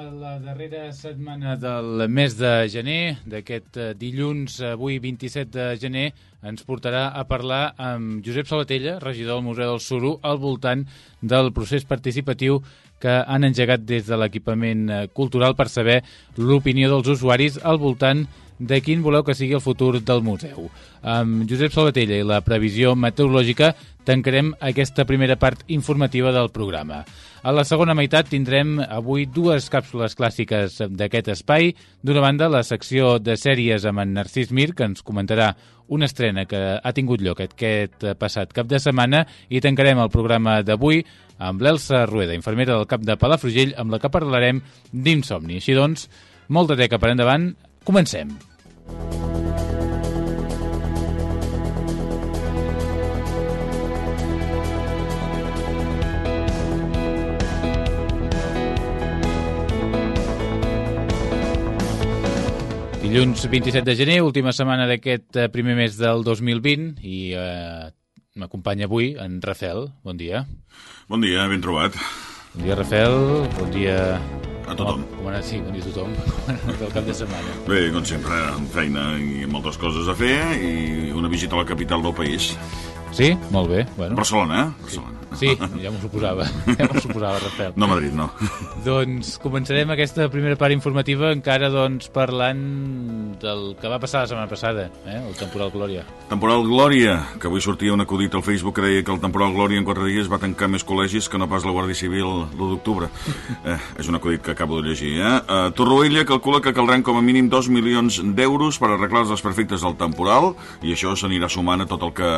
Encetem la darrera setmana del mes de gener. D'aquest eh, dilluns, avui 27 de gener, ens portarà a parlar amb Josep Sabatella, regidor del Museu del Suro, al voltant del procés participatiu que han engegat des de l'equipament eh, cultural per saber l'opinió dels usuaris al voltant de quin voleu que sigui el futur del museu. Amb Josep Salvatella i la previsió meteorològica tancarem aquesta primera part informativa del programa. A la segona meitat tindrem avui dues càpsules clàssiques d'aquest espai. D'una banda, la secció de sèries amb en Narcís Mir, que ens comentarà una estrena que ha tingut lloc aquest passat cap de setmana, i tancarem el programa d'avui amb l'Elsa Rueda, infermera del cap de Palafrugell, amb la que parlarem d'insomni. Així doncs, molta teca per endavant, comencem. Dilluns 27 de gener, última setmana d'aquest eh, primer mes del 2020 i eh, m'acompanya avui en Rafel. Bon dia. Bon dia, ben trobat. Bon dia, Rafel. Bon dia... A tothom. Com, com anat, sí, bon dia a tothom. Com ha anat el cap de setmana. Bé, com sempre, amb feina i moltes coses a fer i una visita a la capital del país. Sí? Molt bé. Bueno. Barcelona, eh? Barcelona. Sí, ja m'ho suposava. Ja m'ho suposava, Rafel. No Madrid, no. Doncs començarem aquesta primera part informativa encara doncs, parlant del que va passar la setmana passada, eh? el temporal Glòria. Temporal Glòria, que avui sortia un acudit al Facebook que deia que el temporal Glòria en quatre dies va tancar més col·legis que no pas la Guàrdia Civil l'1 d'octubre. Eh, és un acudit que acabo de llegir, eh? Uh, Torroella calcula que caldran com a mínim 2 milions d'euros per arreglar els desperfectes del temporal i això s'anirà sumant a tot el que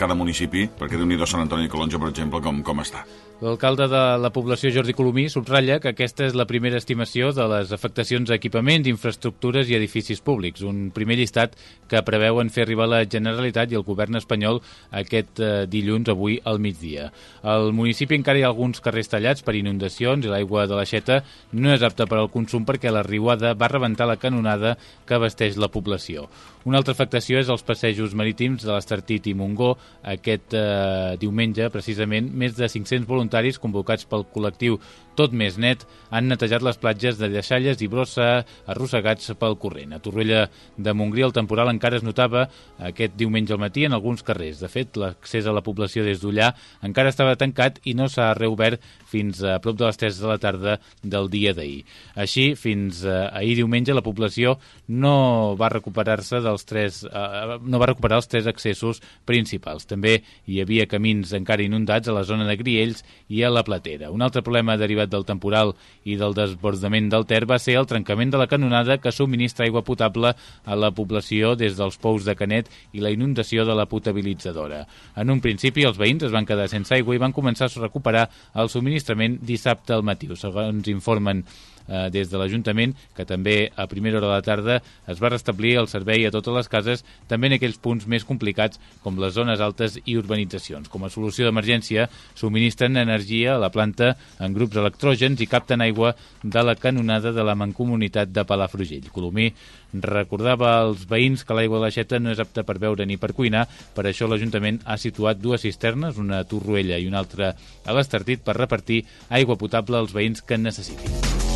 cada municipi, perquè déu nhi Sant Antoni de Calonja, per exemple, com, com està. L'alcalde de la població, Jordi Colomí, subratlla que aquesta és la primera estimació de les afectacions a equipaments, infraestructures i edificis públics, un primer llistat que preveuen fer arribar la Generalitat i el govern espanyol aquest eh, dilluns, avui, al migdia. Al municipi encara hi ha alguns carrers tallats per inundacions i l'aigua de l'aixeta no és apta per al consum perquè la riuada va rebentar la canonada que abasteix la població. Una altra afectació és els passejos marítims de l'Estartit i Montgó. Aquest eh, diumenge, precisament, més de 500 voluntaris convocats pel col·lectiu Tot Més Net han netejat les platges de Lleixalles i Brossa arrossegats pel corrent. A Torrella de Montgrí el temporal encara es notava aquest diumenge al matí en alguns carrers. De fet, l'accés a la població des d'Ullà encara estava tancat i no s'ha reobert fins a prop de les 3 de la tarda del dia d'ahir. Així, fins eh, ahir diumenge la població no va recuperar-se dels tres, eh, no va recuperar els tres accessos principals. També hi havia camins encara inundats a la zona de Griells i a la Platera. Un altre problema derivat del temporal i del desbordament del Ter va ser el trencament de la canonada que subministra aigua potable a la població des dels pous de Canet i la inundació de la potabilitzadora. En un principi, els veïns es van quedar sense aigua i van començar a recuperar el subministrament dissabte al matí. Segons informen eh, des de l'Ajuntament, que també a primera hora de la tarda es va restablir el servei a totes les cases, també en aquells punts més complicats com les zones altes i urbanitzacions. Com a solució d'emergència, subministren energia a la planta en grups electrògens i capten aigua de la canonada de la Mancomunitat de Palafrugell. Colomí recordava als veïns que l'aigua de l'aixeta no és apta per beure ni per cuinar, per això l'Ajuntament ha situat dues cisternes, una a Torroella i una altra a l'Estartit, per repartir aigua potable als veïns que en necessitin.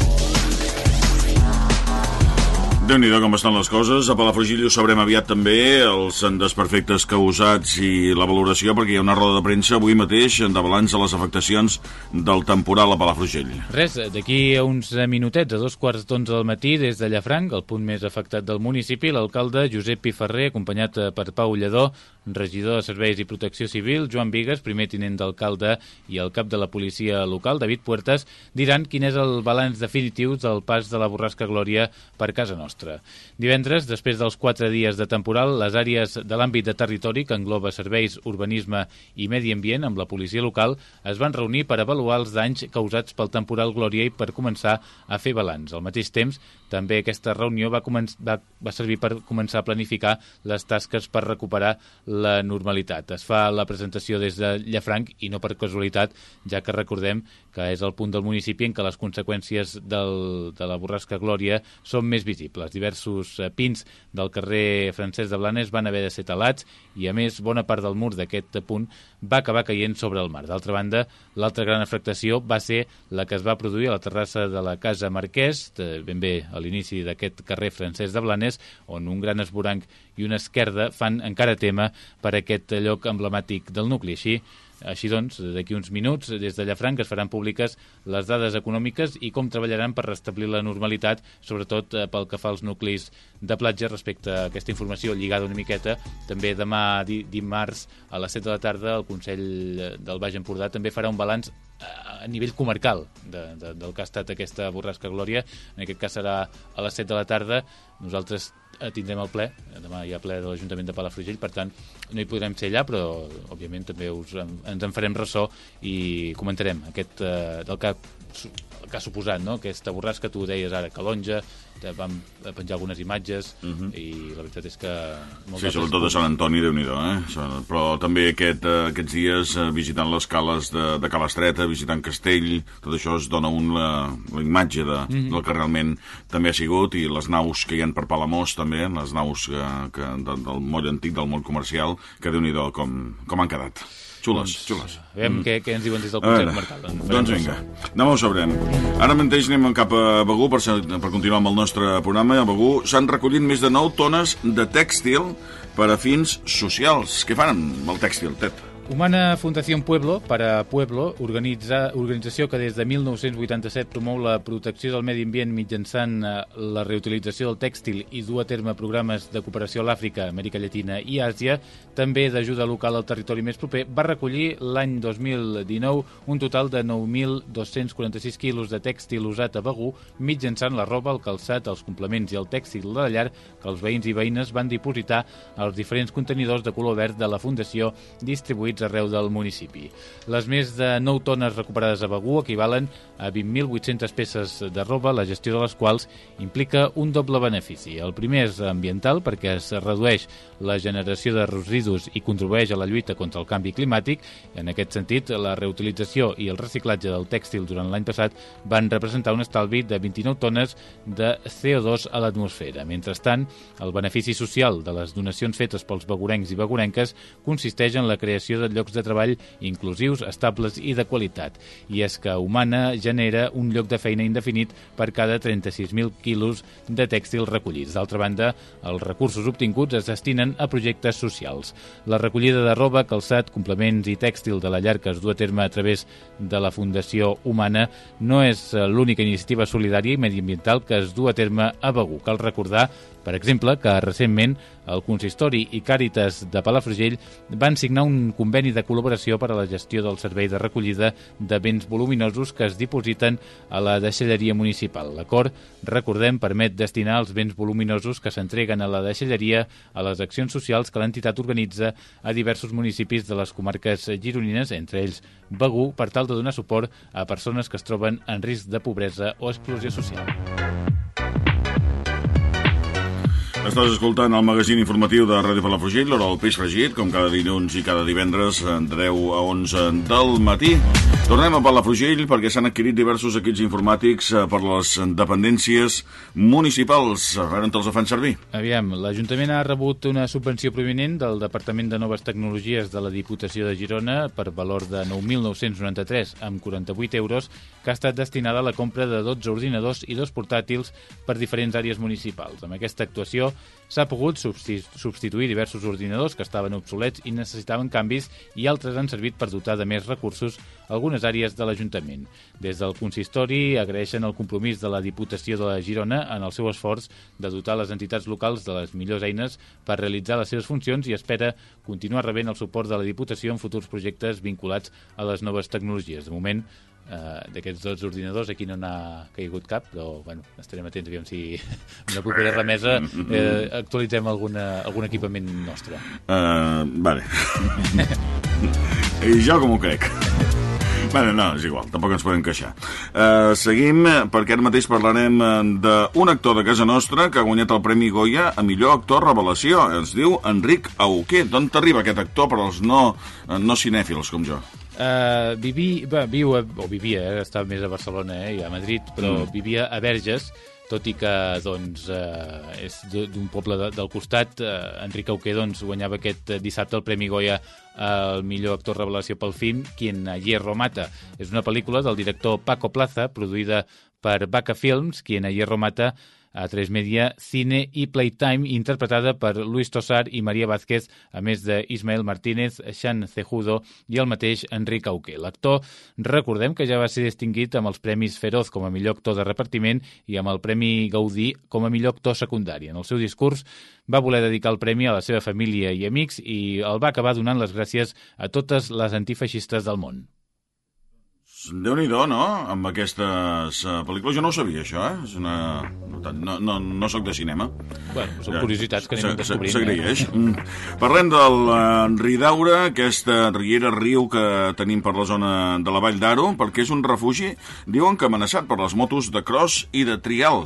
Déu nhi com estan les coses. A Palafrugell ho sabrem aviat també, els desperfectes causats i la valoració, perquè hi ha una roda de premsa avui mateix de balanç a les afectacions del temporal a Palafrugell. Res, d'aquí a uns minutets, a dos quarts d'onze del matí, des de Llafranc, el punt més afectat del municipi, l'alcalde Josep Piferrer, acompanyat per Pau Lledó, regidor de Serveis i Protecció Civil, Joan Vigues, primer tinent d'alcalde i el cap de la policia local, David Puertas, diran quin és el balanç definitiu del pas de la borrasca Glòria per casa nostra. Divendres, després dels quatre dies de temporal, les àrees de l'àmbit de territori que engloba serveis, urbanisme i medi ambient amb la policia local es van reunir per avaluar els danys causats pel temporal Glòria i per començar a fer balanç. Al mateix temps, també aquesta reunió va, va, va servir per començar a planificar les tasques per recuperar la normalitat. Es fa la presentació des de Llafranc i no per casualitat, ja que recordem que és el punt del municipi en què les conseqüències del, de la borrasca Glòria són més visibles. Diversos eh, pins del carrer Francesc de Blanes van haver de ser talats i, a més, bona part del mur d'aquest punt va acabar caient sobre el mar. D'altra banda, l'altra gran afectació va ser la que es va produir a la terrassa de la Casa Marquès, ben bé a l'inici d'aquest carrer Francesc de Blanes, on un gran esboranc i una esquerda fan encara tema per aquest lloc emblemàtic del nucli. Així, així doncs, d'aquí uns minuts, des de Llafranc es faran públiques les dades econòmiques i com treballaran per restablir la normalitat, sobretot eh, pel que fa als nuclis de platja respecte a aquesta informació lligada una miqueta. També demà dimarts a les 7 de la tarda el Consell del Baix Empordà també farà un balanç a nivell comarcal de, de, del que ha estat aquesta borrasca Glòria. En aquest cas serà a les 7 de la tarda. Nosaltres eh, tindrem el ple, demà hi ha ple de l'Ajuntament de Palafrugell, per tant no hi podrem ser allà, però òbviament també us, ens en farem ressò i comentarem aquest, eh, del que, que ha suposat no? aquesta borrasca, tu deies ara, Calonja, vam penjar algunes imatges uh mhm. -huh. i la veritat és que... Sí, sobretot de Sant Antoni, déu nhi eh? Però també aquest, uh, aquests dies uh, visitant les cales de, de Calastreta, visitant Castell, tot això es dona un la, la imatge de, uh mhm. -huh. del que realment també ha sigut i les naus que hi han per Palamós també, les naus que, que, de, del moll antic, del moll comercial, que déu nhi com, com han quedat. Xules, doncs, xules. Aviam mm. què, què ens diuen des del Consell Comarcal. Doncs vinga, demà ho sabrem. Ara mateix anem cap a Begú per, per continuar amb el nostre programa. A Begú s'han recollit més de 9 tones de tèxtil per a fins socials. Què fan amb el tèxtil, Tet? Humana Fundació Pueblo, para Pueblo, organitza, organització que des de 1987 promou la protecció del medi ambient mitjançant eh, la reutilització del tèxtil i du a terme programes de cooperació a l'Àfrica, Amèrica Llatina i Àsia, també d'ajuda local al territori més proper, va recollir l'any 2019 un total de 9.246 quilos de tèxtil usat a Begú mitjançant la roba, el calçat, els complements i el tèxtil de la llar que els veïns i veïnes van dipositar als diferents contenidors de color verd de la Fundació distribuïts distribuïts arreu del municipi. Les més de 9 tones recuperades a Begú equivalen a 20.800 peces de roba, la gestió de les quals implica un doble benefici. El primer és ambiental perquè es redueix la generació de residus i contribueix a la lluita contra el canvi climàtic. En aquest sentit, la reutilització i el reciclatge del tèxtil durant l'any passat van representar un estalvi de 29 tones de CO2 a l'atmosfera. Mentrestant, el benefici social de les donacions fetes pels begurencs i begurenques consisteix en la creació de llocs de treball inclusius, estables i de qualitat. I és que Humana genera un lloc de feina indefinit per cada 36.000 quilos de tèxtil recollits. D'altra banda, els recursos obtinguts es destinen a projectes socials. La recollida de roba, calçat, complements i tèxtil de la llar que es du a terme a través de la Fundació Humana no és l'única iniciativa solidària i mediambiental que es du a terme a Begú. Cal recordar per exemple, que recentment el Consistori i Càritas de Palafrugell van signar un conveni de col·laboració per a la gestió del servei de recollida de béns voluminosos que es dipositen a la deixalleria municipal. L'acord, recordem, permet destinar els béns voluminosos que s'entreguen a la deixalleria a les accions socials que l'entitat organitza a diversos municipis de les comarques gironines, entre ells Begú, per tal de donar suport a persones que es troben en risc de pobresa o exclusió social. Estàs escoltant el magazín informatiu de Ràdio Palafrugell, l'hora del peix fregit, com cada dilluns i cada divendres, de 10 a 11 del matí. Tornem a Palafrugell perquè s'han adquirit diversos equips informàtics eh, per les dependències municipals. A veure on te'ls fan servir. Aviam, l'Ajuntament ha rebut una subvenció provinent del Departament de Noves Tecnologies de la Diputació de Girona per valor de 9.993 amb 48 euros que ha estat destinada a la compra de 12 ordinadors i dos portàtils per diferents àrees municipals. Amb aquesta actuació s'ha pogut substituir diversos ordinadors que estaven obsolets i necessitaven canvis i altres han servit per dotar de més recursos algunes àrees de l'Ajuntament. Des del consistori agraeixen el compromís de la Diputació de la Girona en el seu esforç de dotar les entitats locals de les millors eines per realitzar les seves funcions i espera continuar rebent el suport de la Diputació en futurs projectes vinculats a les noves tecnologies. De moment, Uh, d'aquests dos ordinadors aquí no n'ha caigut cap però bueno, estarem atents aviam si en la propera remesa eh, actualitzem alguna, algun equipament nostre uh, Vale I jo com ho crec Bueno, no, és igual, tampoc ens podem queixar. Uh, seguim, perquè ara mateix parlarem d'un actor de casa nostra que ha guanyat el Premi Goya a millor actor revelació. Es diu Enric Auqué. D'on t'arriba aquest actor per als no, no cinèfils com jo? Uh, vivi, va, viu, a, o vivia, eh, està més a Barcelona eh, i a Madrid, però mm. vivia a Verges, tot i que doncs, eh, és d'un poble de, del costat. Eh, Enric Auqué doncs, guanyava aquest dissabte el Premi Goya al millor actor revelació pel film Quien a Hierro Mata. És una pel·lícula del director Paco Plaza, produïda per Baca Films, Quien a Hierro Mata, a 3 Media Cine i Playtime, interpretada per Luis Tosar i Maria Vázquez, a més de Ismael Martínez, Xan Cejudo i el mateix Enric Auqué. L'actor, recordem que ja va ser distingit amb els Premis Feroz com a millor actor de repartiment i amb el Premi Gaudí com a millor actor secundari. En el seu discurs va voler dedicar el premi a la seva família i amics i el va acabar donant les gràcies a totes les antifeixistes del món déu nhi no? Amb aquestes uh, pel·lícules. Jo no ho sabia, això, eh? És una... No, no, no sóc de cinema. Bueno, són curiositats que anem descobrint. S'agraeix. Eh? Mm. Parlem del uh, Ridaura, aquesta riera riu que tenim per la zona de la Vall d'Aro, perquè és un refugi, diuen que amenaçat per les motos de cross i de trial.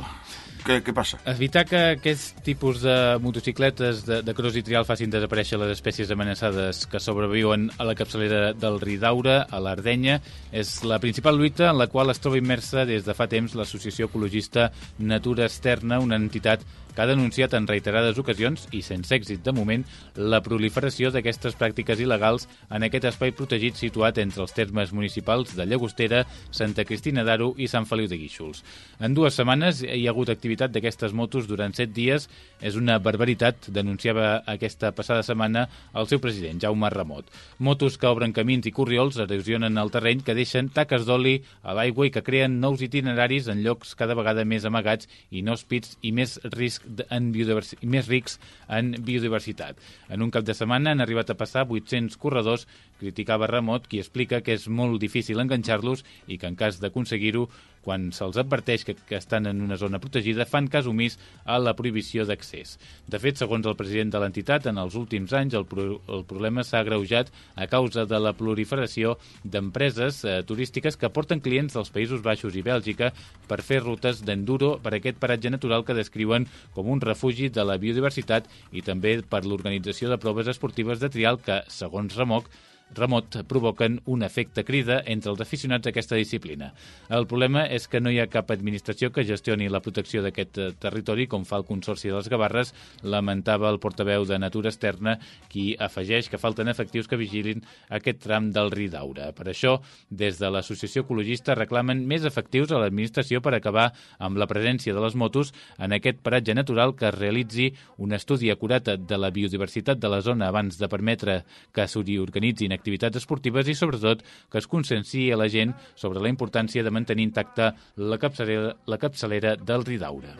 Què, què passa? Evitar que aquest tipus de motocicletes de, de cross i trial facin desaparèixer les espècies amenaçades que sobreviuen a la capçalera del Ridaura, a l'Ardenya, és la principal lluita en la qual es troba immersa des de fa temps l'associació ecologista Natura Externa, una entitat que ha denunciat en reiterades ocasions, i sense èxit de moment, la proliferació d'aquestes pràctiques il·legals en aquest espai protegit situat entre els termes municipals de Llagostera, Santa Cristina d'Aro i Sant Feliu de Guíxols. En dues setmanes hi ha hagut activitat d'aquestes motos durant set dies. És una barbaritat, denunciava aquesta passada setmana el seu president, Jaume Ramot. Motos que obren camins i corriols erosionen el terreny, que deixen taques d'oli a l'aigua i que creen nous itineraris en llocs cada vegada més amagats i no espits i més risc en més rics en biodiversitat. En un cap de setmana han arribat a passar 800 corredors, criticava Ramot, qui explica que és molt difícil enganxar-los i que en cas d'aconseguir-ho quan se'ls adverteix que, que estan en una zona protegida, fan cas omís a la prohibició d'accés. De fet, segons el president de l'entitat, en els últims anys el, pro el problema s'ha agreujat a causa de la proliferació d'empreses eh, turístiques que porten clients dels Països Baixos i Bèlgica per fer rutes d'enduro per aquest paratge natural que descriuen com un refugi de la biodiversitat i també per l'organització de proves esportives de trial que, segons Remoc, remot provoquen un efecte crida entre els aficionats a aquesta disciplina. El problema és que no hi ha cap administració que gestioni la protecció d'aquest eh, territori, com fa el Consorci de les Gavarres, lamentava el portaveu de Natura Externa, qui afegeix que falten efectius que vigilin aquest tram del Ridaura. Per això, des de l'Associació Ecologista reclamen més efectius a l'administració per acabar amb la presència de les motos en aquest paratge natural que es realitzi un estudi acurat de la biodiversitat de la zona abans de permetre que s'hi organitzin activitats esportives i, sobretot, que es conscienciï a la gent sobre la importància de mantenir intacta la capçalera, la capçalera del Ridaura.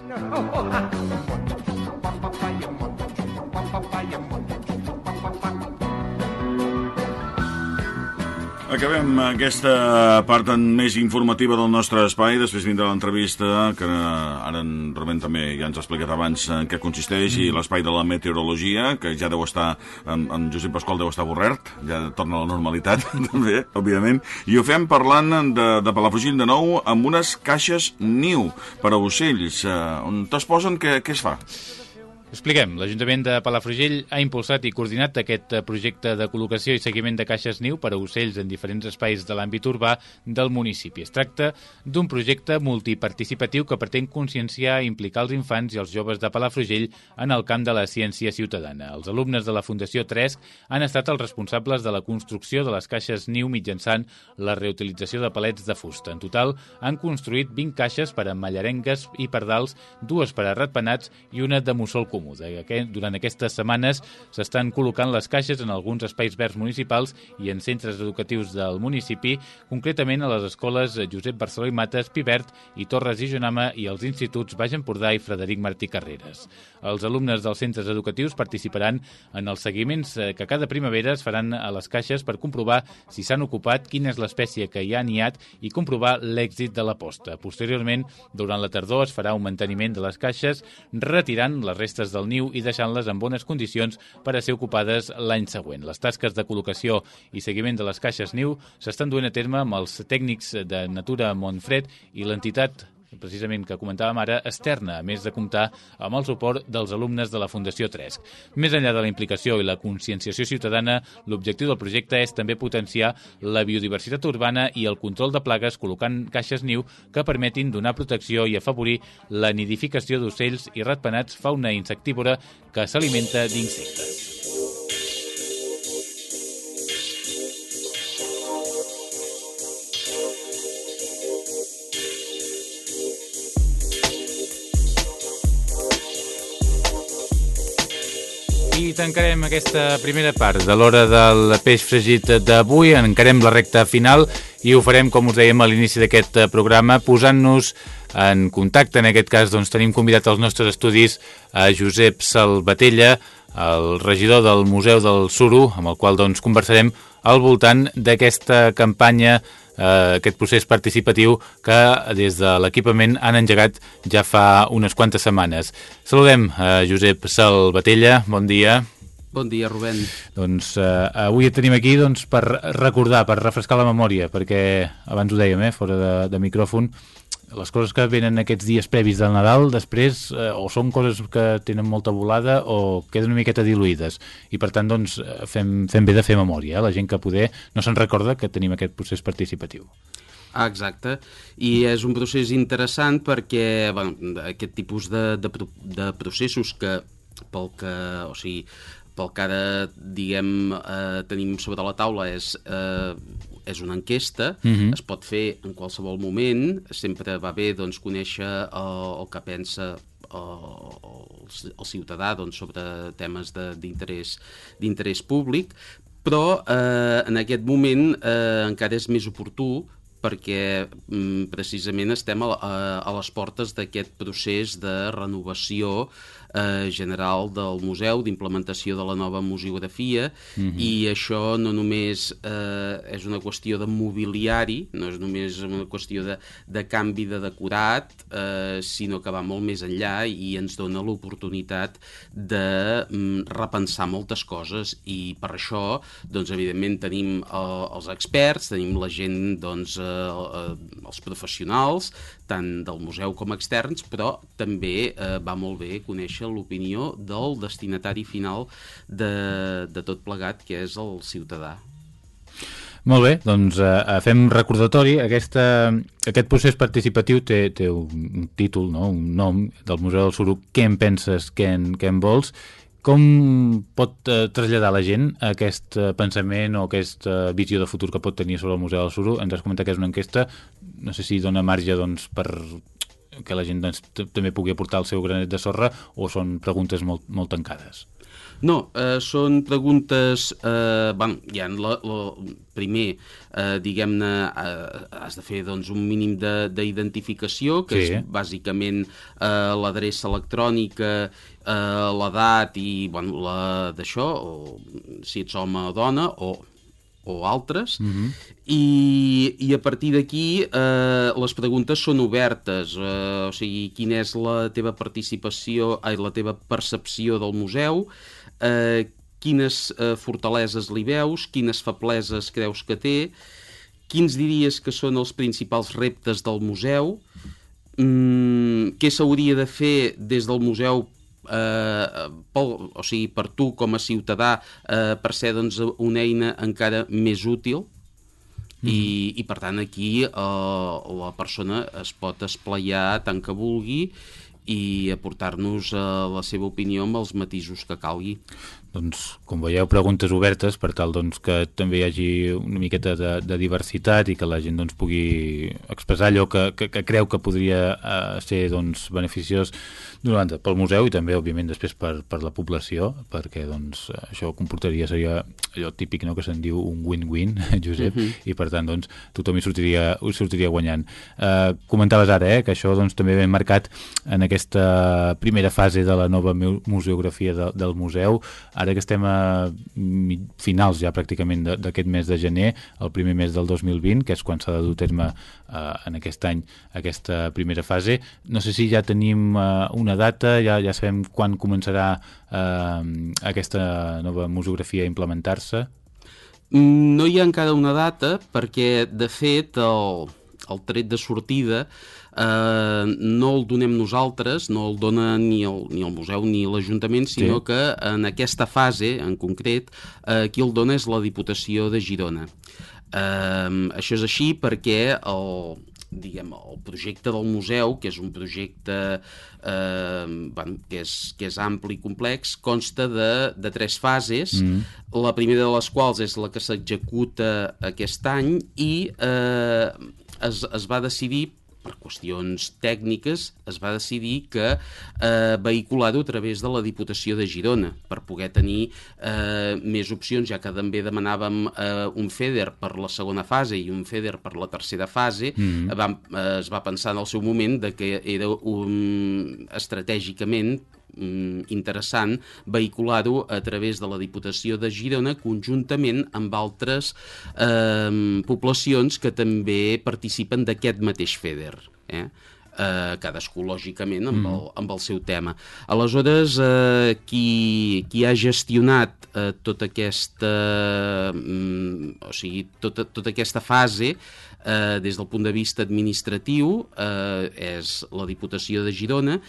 Acabem aquesta part més informativa del nostre espai, després vindrà l'entrevista, que ara en Rubén també ja ens ha explicat abans en què consisteix, mm. i l'espai de la meteorologia, que ja deu estar, en, en Josep Pasqual deu estar avorret, ja torna a la normalitat, també, òbviament, i ho fem parlant de, de Palafrugell de nou amb unes caixes niu per a ocells. Uh, on es posen, què, què es fa? Expliquem, l'Ajuntament de Palafrugell ha impulsat i coordinat aquest eh, projecte de col·locació i seguiment de caixes niu per a ocells en diferents espais de l'àmbit urbà del municipi. Es tracta d'un projecte multiparticipatiu que pretén conscienciar i implicar els infants i els joves de Palafrugell en el camp de la ciència ciutadana. Els alumnes de la Fundació Tresc han estat els responsables de la construcció de les caixes niu mitjançant la reutilització de palets de fusta. En total, han construït 20 caixes per a mallarengues i pardals, dues per a ratpenats i una de mussol comú comú. Durant aquestes setmanes s'estan col·locant les caixes en alguns espais verds municipals i en centres educatius del municipi, concretament a les escoles Josep Barceló i Mates, Pivert i Torres i Jonama i als instituts Baix Empordà i Frederic Martí Carreras. Els alumnes dels centres educatius participaran en els seguiments eh, que cada primavera es faran a les caixes per comprovar si s'han ocupat, quina és l'espècie que hi ha niat i comprovar l'èxit de l'aposta. Posteriorment, durant la tardor es farà un manteniment de les caixes, retirant les restes del niu i deixant-les en bones condicions per a ser ocupades l'any següent. Les tasques de col·locació i seguiment de les caixes niu s'estan duent a terme amb els tècnics de Natura Montfred i l'entitat precisament que comentàvem ara, externa, a més de comptar amb el suport dels alumnes de la Fundació Tresc. Més enllà de la implicació i la conscienciació ciutadana, l'objectiu del projecte és també potenciar la biodiversitat urbana i el control de plagues col·locant caixes niu que permetin donar protecció i afavorir la nidificació d'ocells i ratpenats fauna insectívora que s'alimenta d'insectes. I tancarem aquesta primera part de l'hora del peix fregit d'avui. Encarem la recta final i ho farem, com us dèiem a l'inici d'aquest programa, posant-nos en contacte. En aquest cas doncs, tenim convidat als nostres estudis a Josep Salvatella, el regidor del Museu del Suro, amb el qual doncs, conversarem al voltant d'aquesta campanya eh, aquest procés participatiu que des de l'equipament han engegat ja fa unes quantes setmanes. Saludem a Josep Salvatella, bon dia. Bon dia, Rubén. Doncs eh, avui et tenim aquí doncs, per recordar, per refrescar la memòria, perquè abans ho dèiem, eh, fora de, de micròfon, les coses que venen aquests dies previs del Nadal després eh, o són coses que tenen molta volada o queden una miqueta diluïdes i per tant doncs eh, fem, fem bé de fer memòria eh? la gent que poder no se'n recorda que tenim aquest procés participatiu Ah, exacte, i és un procés interessant perquè bueno, aquest tipus de, de, de processos que pel que, o sigui, pel que ara, diguem, eh, tenim sobre la taula és eh, és una enquesta, uh mhm. -huh. es pot fer en qualsevol moment, sempre va bé doncs, conèixer el, el que pensa el, el ciutadà doncs, sobre temes d'interès públic, però eh, en aquest moment eh, encara és més oportú perquè mm, precisament estem a, a, a les portes d'aquest procés de renovació eh, general del museu, d'implementació de la nova museografia, mhm. -huh. i això no només eh, és una qüestió de mobiliari, no és només una qüestió de, de canvi de decorat, eh, sinó que va molt més enllà i ens dona l'oportunitat de mm, repensar moltes coses i per això, doncs, evidentment, tenim eh, els experts, tenim la gent, doncs, eh, eh, els professionals, tant del museu com externs, però també eh, va molt bé conèixer conèixer l'opinió del destinatari final de, de tot plegat, que és el ciutadà. Molt bé, doncs eh, fem recordatori. Aquesta, aquest procés participatiu té, té un títol, no? un nom del Museu del Suro, què en penses, què en, què en vols, com pot eh, traslladar la gent aquest eh, pensament o aquesta visió de futur que pot tenir sobre el Museu del Suro? Ens has comentat que és una enquesta, no sé si dona marge doncs, per que la gent doncs, també pugui aportar el seu granet de sorra o són preguntes molt, molt tancades? No, eh, són preguntes... Eh, bueno, ja la, la, primer, eh, diguem-ne, eh, has de fer doncs, un mínim d'identificació, que sí. és bàsicament eh, l'adreça electrònica, eh, l'edat i bueno, la d'això, si ets home o dona, o o altres, uh mhm. -huh. i, i a partir d'aquí eh, les preguntes són obertes, eh, o sigui, quina és la teva participació, ai, la teva percepció del museu, eh, quines eh, fortaleses li veus, quines febleses creus que té, quins diries que són els principals reptes del museu, mm, què s'hauria de fer des del museu eh, pel, o sigui, per tu com a ciutadà eh, per ser doncs, una eina encara més útil? I, i per tant aquí eh, la persona es pot esplaiar tant que vulgui i aportar-nos eh, la seva opinió amb els matisos que calgui. Doncs, com veieu, preguntes obertes per tal doncs, que també hi hagi una miqueta de, de diversitat i que la gent doncs, pugui expressar allò que, que, que creu que podria eh, ser doncs, beneficiós d'una banda pel museu i també, òbviament, després per, per la població, perquè doncs, això comportaria, seria allò típic no, que se'n diu un win-win, Josep, uh -huh. i per tant doncs, tothom hi sortiria, hi sortiria guanyant. Eh, comentaves ara eh, que això doncs, també ben marcat en aquesta primera fase de la nova museografia de, del museu, ara que estem a finals ja pràcticament d'aquest mes de gener, el primer mes del 2020, que és quan s'ha de dur terme eh, en aquest any aquesta primera fase, no sé si ja tenim eh, una una data, ja, ja sabem quan començarà eh, aquesta nova museografia a implementar-se? No hi ha encara una data perquè, de fet, el, el tret de sortida eh, no el donem nosaltres, no el dona ni el, ni el museu ni l'Ajuntament, sinó sí. que en aquesta fase, en concret, eh, qui el dona és la Diputació de Girona. Eh, això és així perquè el, diguem, el projecte del museu, que és un projecte eh, bueno, que, és, que és ampli i complex, consta de, de tres fases, mm. la primera de les quals és la que s'executa aquest any i eh, es, es va decidir per qüestions tècniques, es va decidir que eh, vehicular-ho a través de la Diputació de Girona, per poder tenir eh, més opcions, ja que també demanàvem eh, un FEDER per la segona fase i un FEDER per la tercera fase, mm -hmm. vam, eh, es va pensar en el seu moment de que era un, estratègicament interessant vehicular-ho a través de la Diputació de Girona conjuntament amb altres eh, poblacions que també participen d'aquest mateix FEDER. Eh? eh, cadascú lògicament amb, mm. el, amb el seu tema. Aleshores, eh, qui, qui ha gestionat eh, tota aquesta mm, o sigui, tota, tota aquesta fase eh, des del punt de vista administratiu eh, és la Diputació de Girona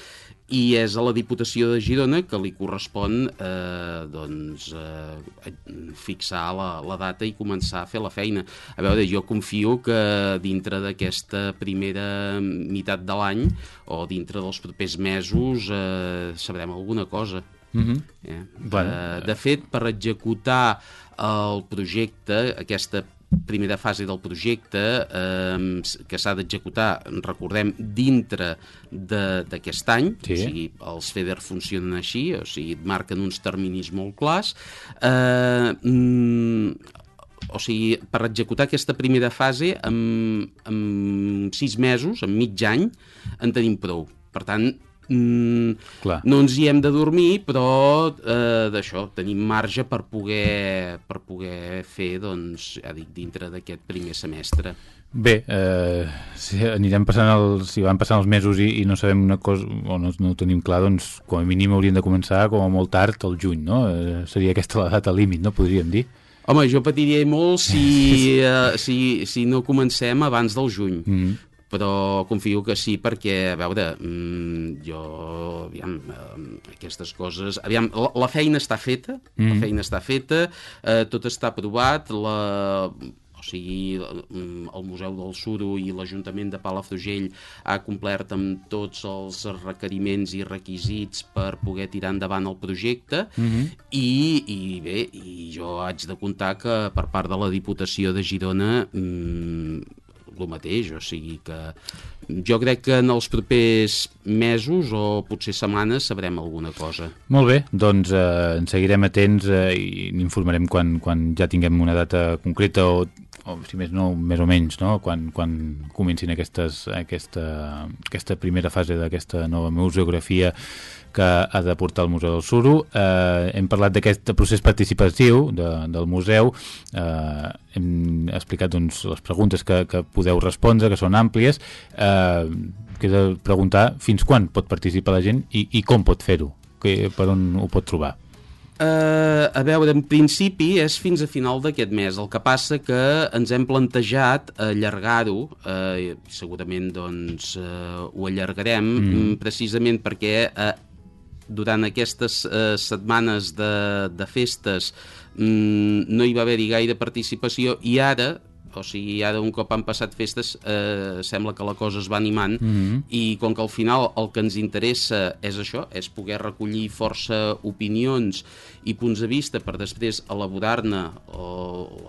i és a la Diputació de Girona que li correspon eh, doncs, eh, fixar la, la data i començar a fer la feina. A veure, jo confio que dintre d'aquesta primera meitat de l'any o dintre dels propers mesos eh, sabrem alguna cosa. Mm -hmm. eh? bueno. eh, de fet, per executar el projecte, aquesta primera fase del projecte eh, que s'ha d'executar, recordem, dintre d'aquest any, sí. o sigui, els FEDER funcionen així, o sigui, marquen uns terminis molt clars. Eh, mm, o sigui, per executar aquesta primera fase, en, en sis mesos, en mig any, en tenim prou. Per tant, Mm, no ens hi hem de dormir, però eh, d'això, tenim marge per poder, per poder fer, doncs, ja dic, dintre d'aquest primer semestre. Bé, eh, si anirem passant els, si van passant els mesos i, i no sabem una cosa, o no, no ho tenim clar, doncs com a mínim hauríem de començar com a molt tard, el juny, no? Eh, seria aquesta la data límit, no? Podríem dir. Home, jo patiria molt si, uh, si, si no comencem abans del juny. Mm -hmm però confio que sí perquè, a veure, mmm, jo, aviam, eh, aquestes coses... Aviam, la, la feina està feta, mm. la mm-hmm. feina està feta, eh, tot està aprovat, la, o sigui, el Museu del Suro i l'Ajuntament de Palafrugell ha complert amb tots els requeriments i requisits per poder tirar endavant el projecte mm -hmm. i, i bé, i jo haig de comptar que per part de la Diputació de Girona mmm, el mateix, o sigui que jo crec que en els propers mesos o potser setmanes sabrem alguna cosa. Molt bé, doncs eh, en seguirem atents eh, i n'informarem quan, quan ja tinguem una data concreta o, o si més no, més o menys, no? quan, quan comencin aquestes, aquesta, aquesta primera fase d'aquesta nova museografia que ha de portar el Museu del Suro. Eh, hem parlat d'aquest procés participatiu de, del museu, eh, hem explicat doncs, les preguntes que, que podeu respondre, que són àmplies. Eh, queda preguntar fins quan pot participar la gent i, i com pot fer-ho, per on ho pot trobar. Uh, a veure, en principi és fins a final d'aquest mes. El que passa que ens hem plantejat allargar-ho, uh, segurament doncs uh, ho allargarem, mm. precisament perquè uh, durant aquestes eh, setmanes de, de festes mm, no hi va haver-hi gaire participació i ara o sigui, ara un cop han passat festes eh, sembla que la cosa es va animant mm -hmm. i com que al final el que ens interessa és això, és poder recollir força opinions i punts de vista per després elaborar-ne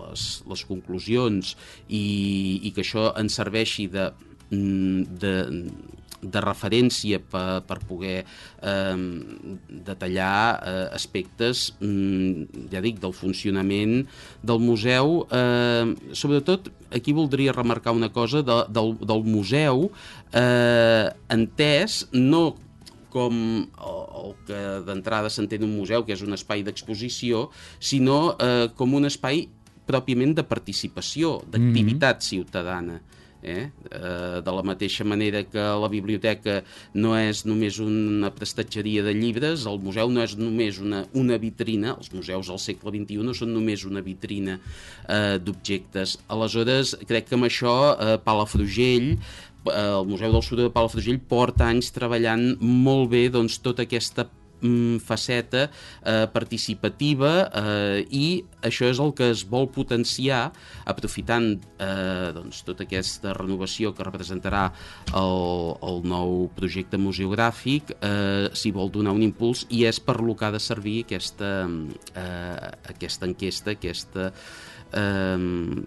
les, les conclusions i, i que això ens serveixi de, mm, de, de referència per, per poder eh, detallar eh, aspectes, mm, ja dic, del funcionament del museu. Eh, sobretot, aquí voldria remarcar una cosa de, del, del museu eh, entès no com el, el que d'entrada s'entén un museu, que és un espai d'exposició, sinó eh, com un espai pròpiament de participació, d'activitat mm -hmm. ciutadana. Eh? Eh, de la mateixa manera que la biblioteca no és només una prestatgeria de llibres, el museu no és només una, una vitrina, els museus al segle XXI no són només una vitrina eh, d'objectes. Aleshores, crec que amb això eh, Palafrugell eh, el Museu del Sud de Palafrugell porta anys treballant molt bé doncs, tota aquesta mm, faceta eh, participativa eh, i això és el que es vol potenciar aprofitant eh, doncs, tota aquesta renovació que representarà el, el nou projecte museogràfic eh, s'hi vol donar un impuls i és per lo que ha de servir aquesta, eh, aquesta enquesta, aquesta, eh,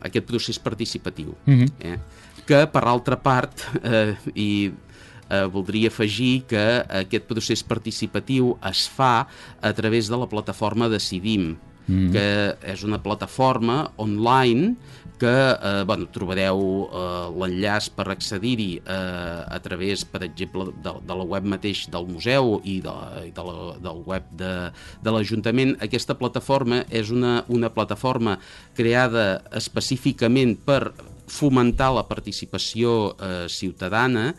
aquest procés participatiu. Mm -hmm. eh? que per altra part eh, i eh, voldria afegir que aquest procés participatiu es fa a través de la plataforma Decidim, mm. que és una plataforma online que eh, bueno, trobareu eh, l'enllaç per accedir-hi eh, a través, per exemple, de, de la web mateix del museu i, de, de la, del web de, de l'Ajuntament. Aquesta plataforma és una, una plataforma creada específicament per fomentar la participació eh, ciutadana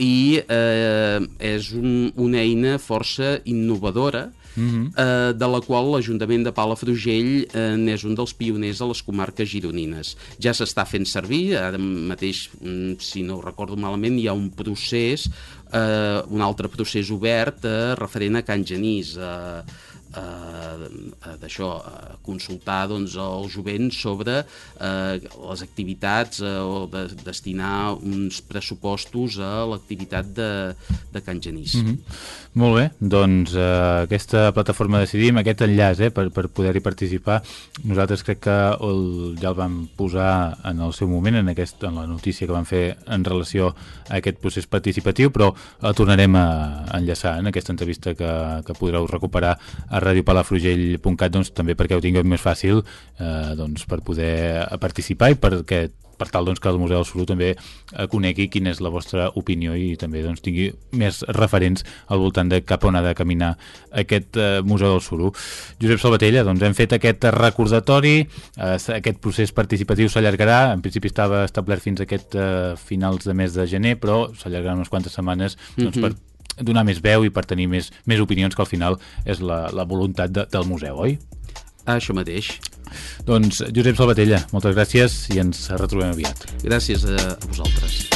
i eh, és un, una eina força innovadora Mm -hmm. eh, de la qual l'Ajuntament de Palafrugell eh, n'és un dels pioners a les comarques gironines. Ja s'està fent servir, ara mateix, mm, si no ho recordo malament, hi ha un procés, eh, un altre procés obert eh, referent a Can Genís, eh, eh, d'això, eh, consultar doncs, el jovent sobre eh, les activitats eh, o de, destinar uns pressupostos a l'activitat de, de Can Genís. Mm -hmm. Molt bé, doncs eh, aquesta plataforma decidim, aquest enllaç eh, per, per poder-hi participar, nosaltres crec que el, ja el vam posar en el seu moment, en, aquest, en la notícia que vam fer en relació a aquest procés participatiu, però el tornarem a enllaçar en aquesta entrevista que, que podreu recuperar a radiopalafrugell.cat doncs, també perquè ho tingueu més fàcil eh, doncs, per poder participar i perquè per tal doncs, que el Museu del Suro també eh, conegui quina és la vostra opinió i també doncs, tingui més referents al voltant de cap on ha de caminar aquest eh, Museu del Suro. Josep Salvatella, doncs hem fet aquest recordatori, eh, aquest procés participatiu s'allargarà, en principi estava establert fins a aquest eh, finals de mes de gener, però s'allargarà unes quantes setmanes doncs, mm -hmm. per donar més veu i per tenir més, més opinions, que al final és la, la voluntat de, del museu, oi? Això mateix. Doncs Josep Salvatella, moltes gràcies i ens retrobem aviat. Gràcies a vosaltres.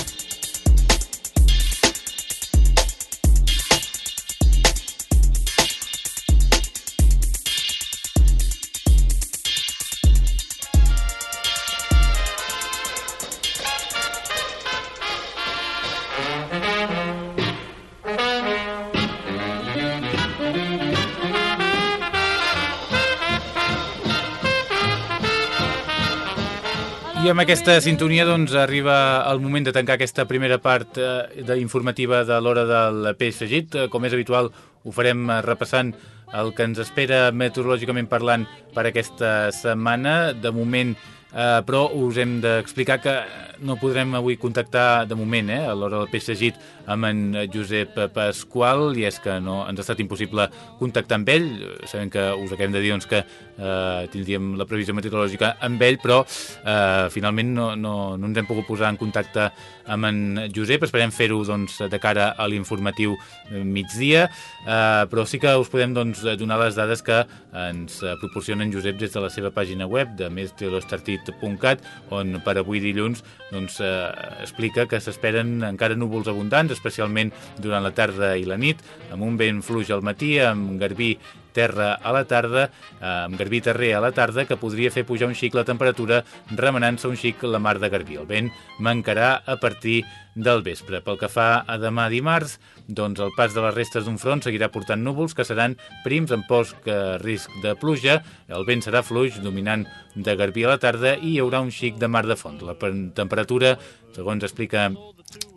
Aquesta sintonia doncs, arriba el moment de tancar aquesta primera part eh, informativa de l'hora del peix fregit. Eh, com és habitual, ho farem eh, repassant el que ens espera meteorològicament parlant per aquesta setmana. De moment, eh, però us hem d'explicar que no podrem avui contactar de moment eh, a l'hora del peix fregit amb en Josep Pasqual i és que no ens ha estat impossible contactar amb ell. Sabem que us acabem de dir doncs, que eh, tindríem la previsió meteorològica amb ell, però eh, finalment no, no, no ens hem pogut posar en contacte amb en Josep. Esperem fer-ho doncs, de cara a l'informatiu migdia, eh, però sí que us podem doncs, donar les dades que ens proporciona en Josep des de la seva pàgina web de extraterrit.cat, on per avui dilluns doncs, eh, explica que s'esperen encara núvols abundants, especialment durant la tarda i la nit, amb un vent fluix al matí, amb garbí terra a la tarda, eh, amb Garbí terrer a la tarda, que podria fer pujar un xic la temperatura, remenant-se un xic la mar de Garbí. El vent mancarà a partir del vespre. Pel que fa a demà dimarts, doncs el pas de les restes d'un front seguirà portant núvols que seran prims amb poc eh, risc de pluja, el vent serà fluix, dominant de Garbí a la tarda i hi haurà un xic de mar de fons. La temperatura, segons explica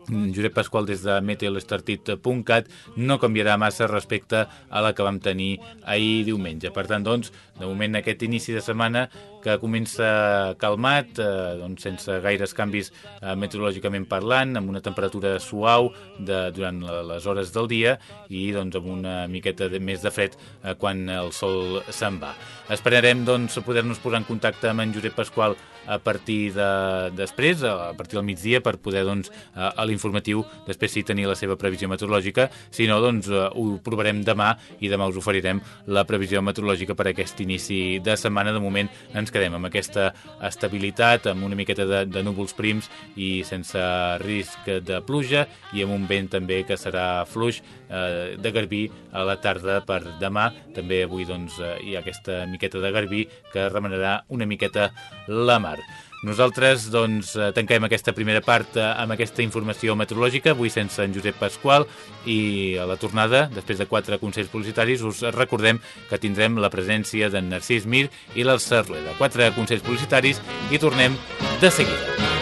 Josep Pasqual des de meteolestartit.cat no canviarà massa respecte a la que vam tenir ahir diumenge. Per tant, doncs, de moment aquest inici de setmana que comença calmat, eh, doncs, sense gaires canvis eh, meteorològicament parlant, amb una temperatura suau de, durant les hores del dia i doncs, amb una miqueta de, més de fred eh, quan el sol se'n va. Esperarem doncs, poder-nos posar en contacte amb en Josep Pasqual a partir de després, a partir del migdia, per poder doncs, a, l'informatiu després sí tenir la seva previsió meteorològica, si no doncs ho provarem demà i demà us oferirem la previsió meteorològica per aquest inici de setmana. De moment ens quedem amb aquesta estabilitat, amb una miqueta de, de núvols prims i sense risc de pluja i amb un vent també que serà fluix eh, de garbí a la tarda per demà. També avui doncs, eh, hi ha aquesta miqueta de garbí que remenarà una miqueta la mar. Nosaltres doncs, eh, tanquem aquesta primera part eh, amb aquesta informació meteorològica, avui sense en Josep Pasqual, i a la tornada, després de quatre consells publicitaris, us recordem que tindrem la presència d'en Narcís Mir i l'Elsa Rueda. Quatre consells publicitaris i tornem de seguida.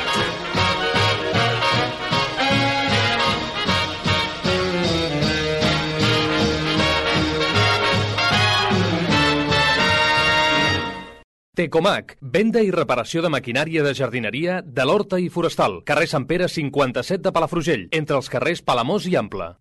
Tecomac, venda i reparació de maquinària de jardineria de l'Horta i Forestal, carrer Sant Pere 57 de Palafrugell, entre els carrers Palamós i Ample.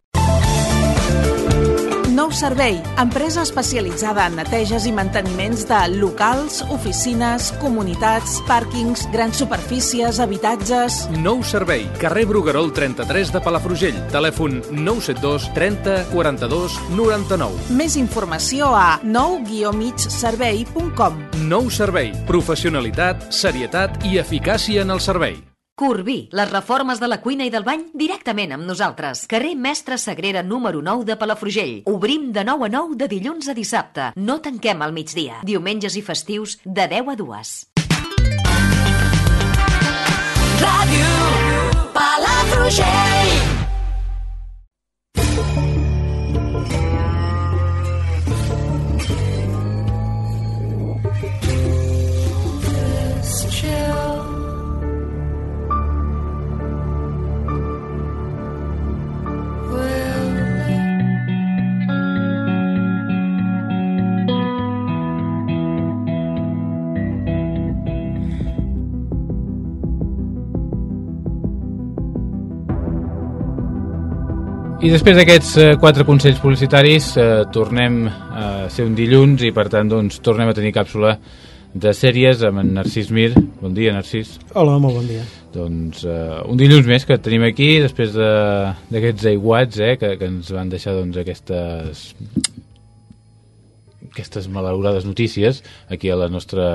Servei, empresa especialitzada en neteges i manteniments de locals, oficines, comunitats, pàrquings, grans superfícies, habitatges... Nou Servei, carrer Bruguerol 33 de Palafrugell, telèfon 972 30 42 99. Més informació a nou-migservei.com Nou Servei, professionalitat, serietat i eficàcia en el servei. Corbí, les reformes de la cuina i del bany directament amb nosaltres. Carrer Mestre Sagrera número 9 de Palafrugell. Obrim de 9 a 9 de dilluns a dissabte. No tanquem al migdia. Diumenges i festius de 10 a 2. Ràdio Palafrugell. I després d'aquests eh, quatre consells publicitaris eh, tornem a ser un dilluns i per tant doncs, tornem a tenir càpsula de sèries amb en Narcís Mir. Bon dia, Narcís. Hola, molt bon dia. Doncs eh, un dilluns més que tenim aquí després d'aquests de, aiguats eh, que, que ens van deixar doncs, aquestes aquestes malaurades notícies aquí a la nostra,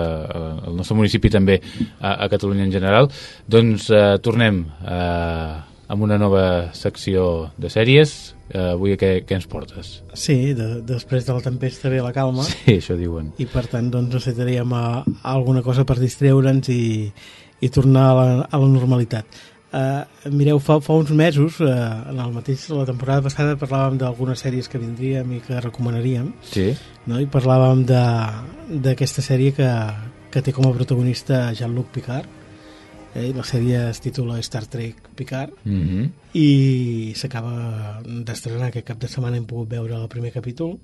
al nostre municipi també a, a Catalunya en general doncs eh, tornem eh, amb una nova secció de sèries. Uh, avui què, què ens portes? Sí, de, després de la tempesta ve la calma. Sí, això diuen. I per tant doncs, necessitaríem a, a alguna cosa per distreure'ns i, i tornar a la, a la normalitat. Uh, mireu, fa, fa uns mesos, uh, en el mateix, la temporada passada, parlàvem d'algunes sèries que vindríem i que recomanaríem. Sí. No? I parlàvem d'aquesta sèrie que, que té com a protagonista Jean-Luc Picard, eh, la sèrie es titula Star Trek Picard mm -hmm. i s'acaba d'estrenar aquest cap de setmana hem pogut veure el primer capítol.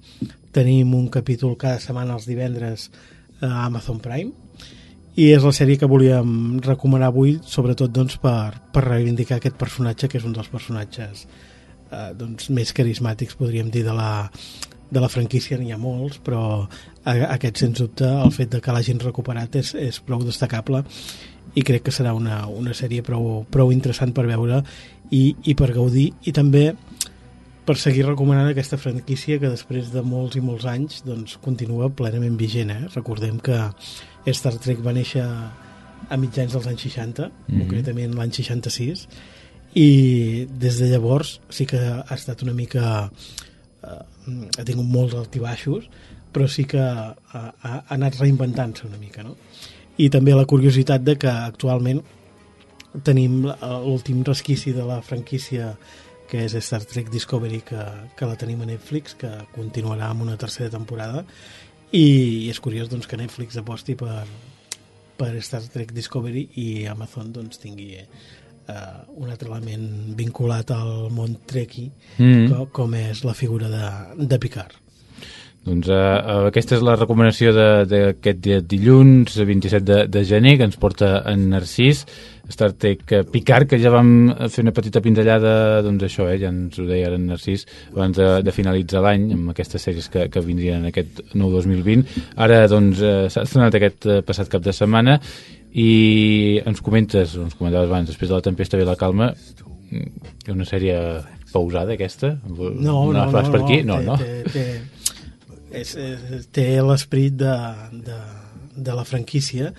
Tenim un capítol cada setmana els divendres a Amazon Prime i és la sèrie que volíem recomanar avui sobretot doncs, per, per reivindicar aquest personatge que és un dels personatges eh, doncs, més carismàtics podríem dir de la, de la franquícia. N'hi ha molts però aquest sens dubte el fet de que l'hagin recuperat és, és prou destacable i crec que serà una, una sèrie prou, prou interessant per veure i, i per gaudir i també per seguir recomanant aquesta franquícia que després de molts i molts anys doncs, continua plenament vigent. Eh? Recordem que Star Trek va néixer a mitjans dels anys 60, Mhm. concretament l'any 66, i des de llavors sí que ha estat una mica... Eh, ha tingut molts altibaixos, però sí que ha, ha, ha anat reinventant-se una mica, no? I també la curiositat de que actualment tenim l'últim resquici de la franquícia que és Star Trek Discovery que, que la tenim a Netflix que continuarà amb una tercera temporada i, i és curiós doncs, que Netflix aposti per, per Star Trek Discovery i Amazon doncs, tingui eh, un altre element vinculat al món Trekkie Mm. com, com és la figura de, de Picard Doncs uh, aquesta és la recomanació de- d'aquest dilluns, 27 de, de gener, que ens porta en Narcís, Star Trek eh, Picard, que ja vam fer una petita pinzellada, doncs això, eh, ja ens ho deia en Narcís, abans de, de finalitzar l'any, amb aquestes sèries que, que vindrien en aquest nou 2020. Ara, doncs, eh, s'ha estrenat aquest eh, passat cap de setmana i ens comentes, ens comentaves abans, després de la tempesta ve la calma, una sèrie pausada aquesta? No, no, vas no, per aquí? No, té, no. Té, té, és, és, té l'esperit de, de, de la franquícia.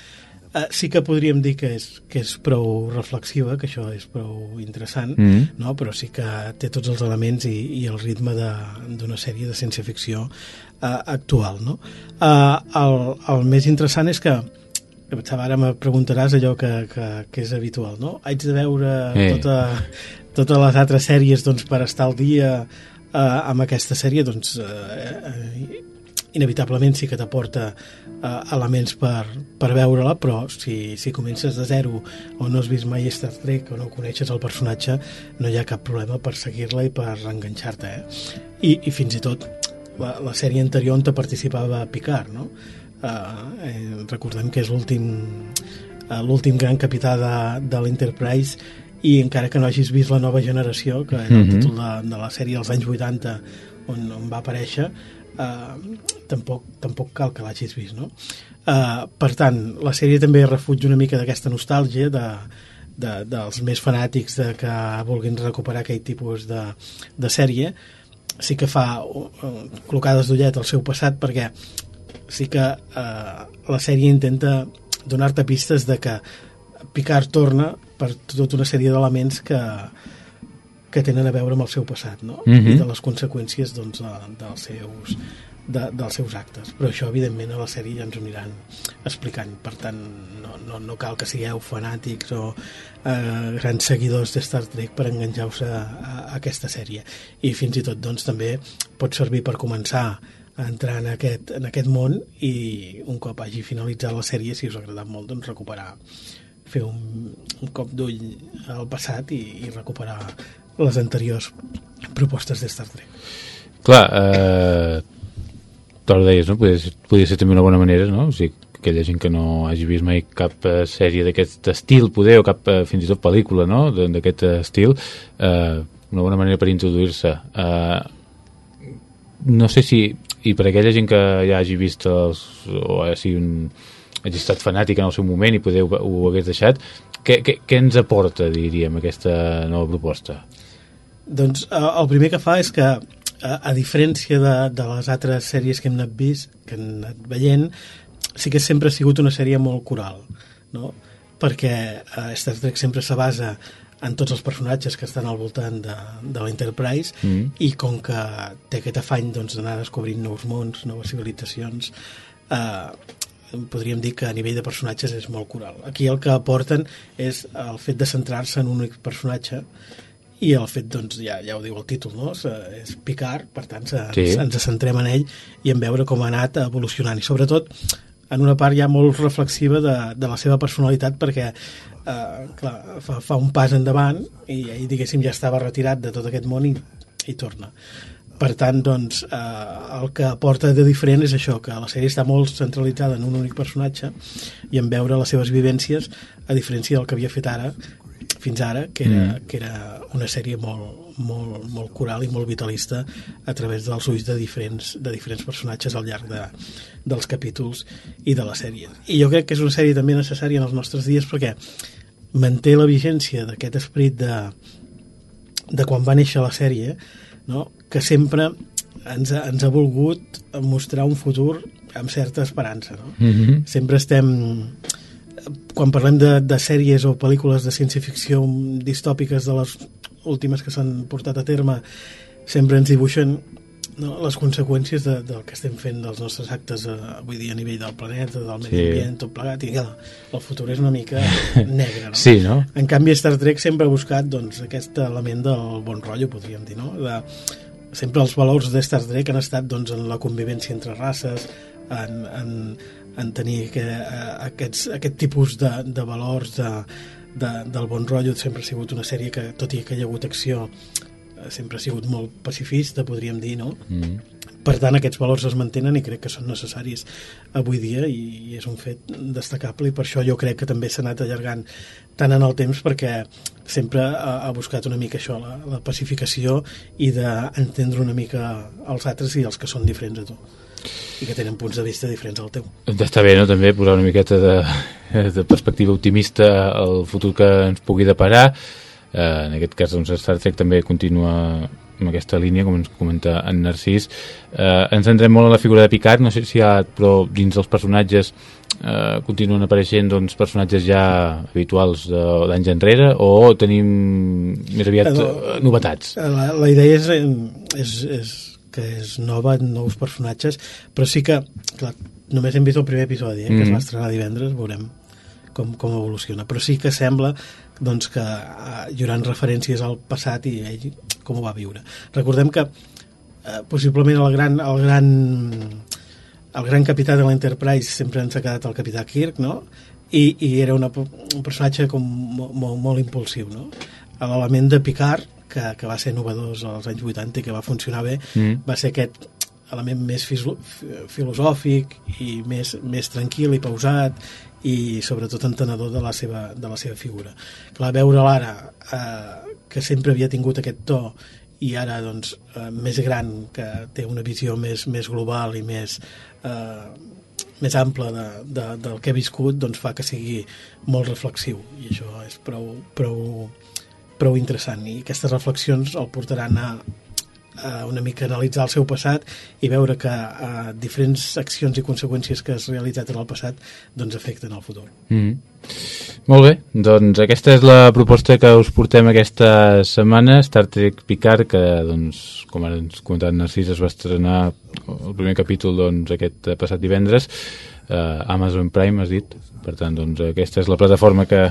Uh, sí que podríem dir que és, que és prou reflexiva, que això és prou interessant, Mhm. no? però sí que té tots els elements i, i el ritme de- d'una sèrie de ciència-ficció uh, actual. No? Uh, el, el més interessant és que que pensava, ara me preguntaràs allò que, que, que és habitual, no? Haig de veure Eh. tota, totes les altres sèries doncs, per estar al dia eh, amb aquesta sèrie, doncs eh, eh, inevitablement sí que t'aporta eh, elements per, per veure-la, però si, si comences de zero o no has vist mai Star Trek o no coneixes el personatge, no hi ha cap problema per seguir-la i per enganxar-te, eh? I, I fins i tot la, la sèrie anterior on te participava Picard, no? Uh, eh, recordem que és l'últim uh, l'últim gran capità de, de l'Enterprise i encara que no hagis vist la nova generació que era el Mhm. títol de, de la sèrie dels anys 80 on, on va aparèixer uh, tampoc, tampoc cal que l'hagis vist no? uh, per tant, la sèrie també refuig una mica d'aquesta nostàlgia de, de, dels més fanàtics de que vulguin recuperar aquell tipus de, de sèrie sí que fa uh, col·locades d'ullet al seu passat perquè sí que eh, la sèrie intenta donar-te pistes de que Picard torna per tota una sèrie d'elements que, que tenen a veure amb el seu passat no? Mhm. i de les conseqüències doncs, de, dels, seus, de, dels seus actes però això evidentment a la sèrie ja ens ho aniran explicant per tant no, no, no cal que sigueu fanàtics o eh, grans seguidors de Star Trek per enganxar-vos a, a, aquesta sèrie i fins i tot doncs, també pot servir per començar a entrar en aquest, en aquest món i un cop hagi finalitzat la sèrie, si us ha agradat molt, doncs recuperar fer un, un cop d'ull al passat i, i recuperar les anteriors propostes de Star Trek. Clar, eh, ara ho deies, no? Podria ser, podria ser també una bona manera, no? O sigui, aquella gent que no hagi vist mai cap eh, sèrie d'aquest estil, poder, o cap eh, fins i tot pel·lícula, no?, d'aquest estil, eh, una bona manera per introduir-se. Eh, no sé si, i per aquella gent que ja hagi vist els, o hagi, un, hagi estat fanàtic en el seu moment i poder ho, ho hagués deixat, què, què, què ens aporta, diríem, aquesta nova proposta? Doncs eh, el primer que fa és que, a, a diferència de, de les altres sèries que hem anat vist, que hem anat veient, sí que sempre ha sigut una sèrie molt coral, no? perquè eh, Star Trek sempre se basa en tots els personatges que estan al voltant de, de l'Enterprise Mm. i com que té aquest afany doncs, d'anar descobrint nous mons, noves civilitzacions eh, podríem dir que a nivell de personatges és molt coral. Aquí el que aporten és el fet de centrar-se en un únic personatge i el fet, doncs, ja, ja ho diu el títol, no? És, Picard, per tant, se, Sí. sí. ens centrem en ell i en veure com ha anat evolucionant. I sobretot, en una part ja molt reflexiva de, de la seva personalitat, perquè eh, clar, fa, fa un pas endavant i ell, diguéssim, ja estava retirat de tot aquest món i, i torna. Per tant, doncs, eh, el que aporta de diferent és això, que la sèrie està molt centralitzada en un únic personatge i en veure les seves vivències, a diferència del que havia fet ara, fins ara, que era, Mm. que era una sèrie molt, molt, molt coral i molt vitalista a través dels ulls de diferents, de diferents personatges al llarg de, dels capítols i de la sèrie. I jo crec que és una sèrie també necessària en els nostres dies perquè manté la vigència d'aquest esperit de, de quan va néixer la sèrie, no? que sempre ens ha, ens ha volgut mostrar un futur amb certa esperança. No? Mm -hmm. Sempre estem quan parlem de, de sèries o pel·lícules de ciència-ficció distòpiques de les últimes que s'han portat a terme, sempre ens dibuixen no, les conseqüències de, del que estem fent dels nostres actes eh, avui dia a nivell del planeta, del medi Sí. ambient, tot plegat, i clar, el futur és una mica negre, no? Sí, no? En canvi, Star Trek sempre ha buscat doncs, aquest element del bon rotllo, podríem dir, no? De, sempre els valors de Star Trek han estat doncs, en la convivència entre races, en, en, en tenir que, eh, aquests, aquest tipus de, de valors de, de, del bon rotllo. Sempre ha sigut una sèrie que, tot i que hi ha hagut acció, sempre ha sigut molt pacifista, podríem dir, no? Mm. Per tant, aquests valors es mantenen i crec que són necessaris avui dia i, i és un fet destacable i per això jo crec que també s'ha anat allargant tant en el temps perquè sempre ha, ha buscat una mica això, la, la pacificació i d'entendre una mica els altres i els que són diferents a tu i que tenen punts de vista diferents al teu. Està bé, no?, també posar una miqueta de, de perspectiva optimista al futur que ens pugui deparar. Eh, en aquest cas, doncs, Star Trek també continua amb aquesta línia, com ens comenta en Narcís. Eh, ens centrem molt en la figura de Picard, no sé si hi ha, però dins dels personatges eh, continuen apareixent doncs, personatges ja habituals de- d'anys enrere o tenim més aviat Eh, eh, novetats? La, la idea és, és, és que és nova, nous personatges, però sí que, clar, només hem vist el primer episodi, eh, que es va estrenar divendres, veurem com, com evoluciona. Però sí que sembla doncs, que eh, hi haurà referències al passat i ell com ho va viure. Recordem que eh, possiblement el gran, el gran el gran capità de l'Enterprise sempre ens ha quedat el capità Kirk, no? I, i era una, un personatge com molt, molt, molt impulsiu, no? L'element de Picard, que, que va ser innovador als anys 80 i que va funcionar bé, Mm. va ser aquest element més filo, fi- filosòfic i més, més tranquil i pausat i sobretot entenedor de la seva, de la seva figura. Clar, veure l'ara eh, que sempre havia tingut aquest to i ara doncs, eh, més gran, que té una visió més, més global i més, eh, més ampla de, de, del que ha viscut, doncs fa que sigui molt reflexiu i això és prou, prou, prou interessant i aquestes reflexions el portaran a, a una mica analitzar el seu passat i veure que eh, diferents accions i conseqüències que has realitzat en el passat doncs afecten el futur. Mm. Molt bé, doncs aquesta és la proposta que us portem aquesta setmana, Star Trek Picard, que doncs, com ara ens comentava en Narcís, es va estrenar el primer capítol doncs, aquest passat divendres, eh, Amazon Prime, has dit, per tant, doncs, aquesta és la plataforma que,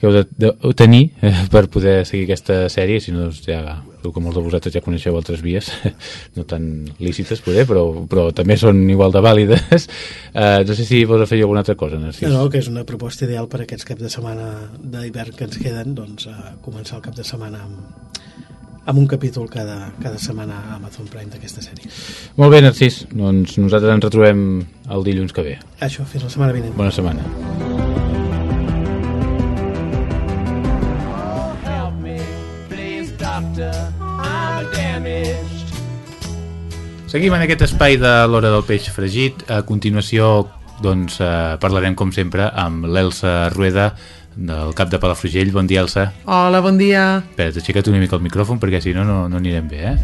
que heu de, de tenir eh, per poder seguir aquesta sèrie, si no, doncs, ja, segur que molts de vosaltres ja coneixeu altres vies, no tan lícites, poder, però, però també són igual de vàlides. Eh, no sé si vols afegir alguna altra cosa, Narcís. No, no, que és una proposta ideal per aquests caps de setmana d'hivern que ens queden, doncs a començar el cap de setmana amb, amb un capítol cada, cada setmana a Amazon Prime d'aquesta sèrie. Molt bé, Narcís. Doncs nosaltres ens retrobem el dilluns que ve. Això, fins la setmana vinent. Bona setmana. Doctor. I'm damaged. Seguim en aquest espai de l'hora del peix fregit. A continuació, doncs, eh, parlarem, com sempre, amb l'Elsa Rueda, del cap de Palafrugell. Bon dia, Elsa. Hola, bon dia. Espera, aixeca't una mica el micròfon, perquè si no, no, no anirem bé, eh?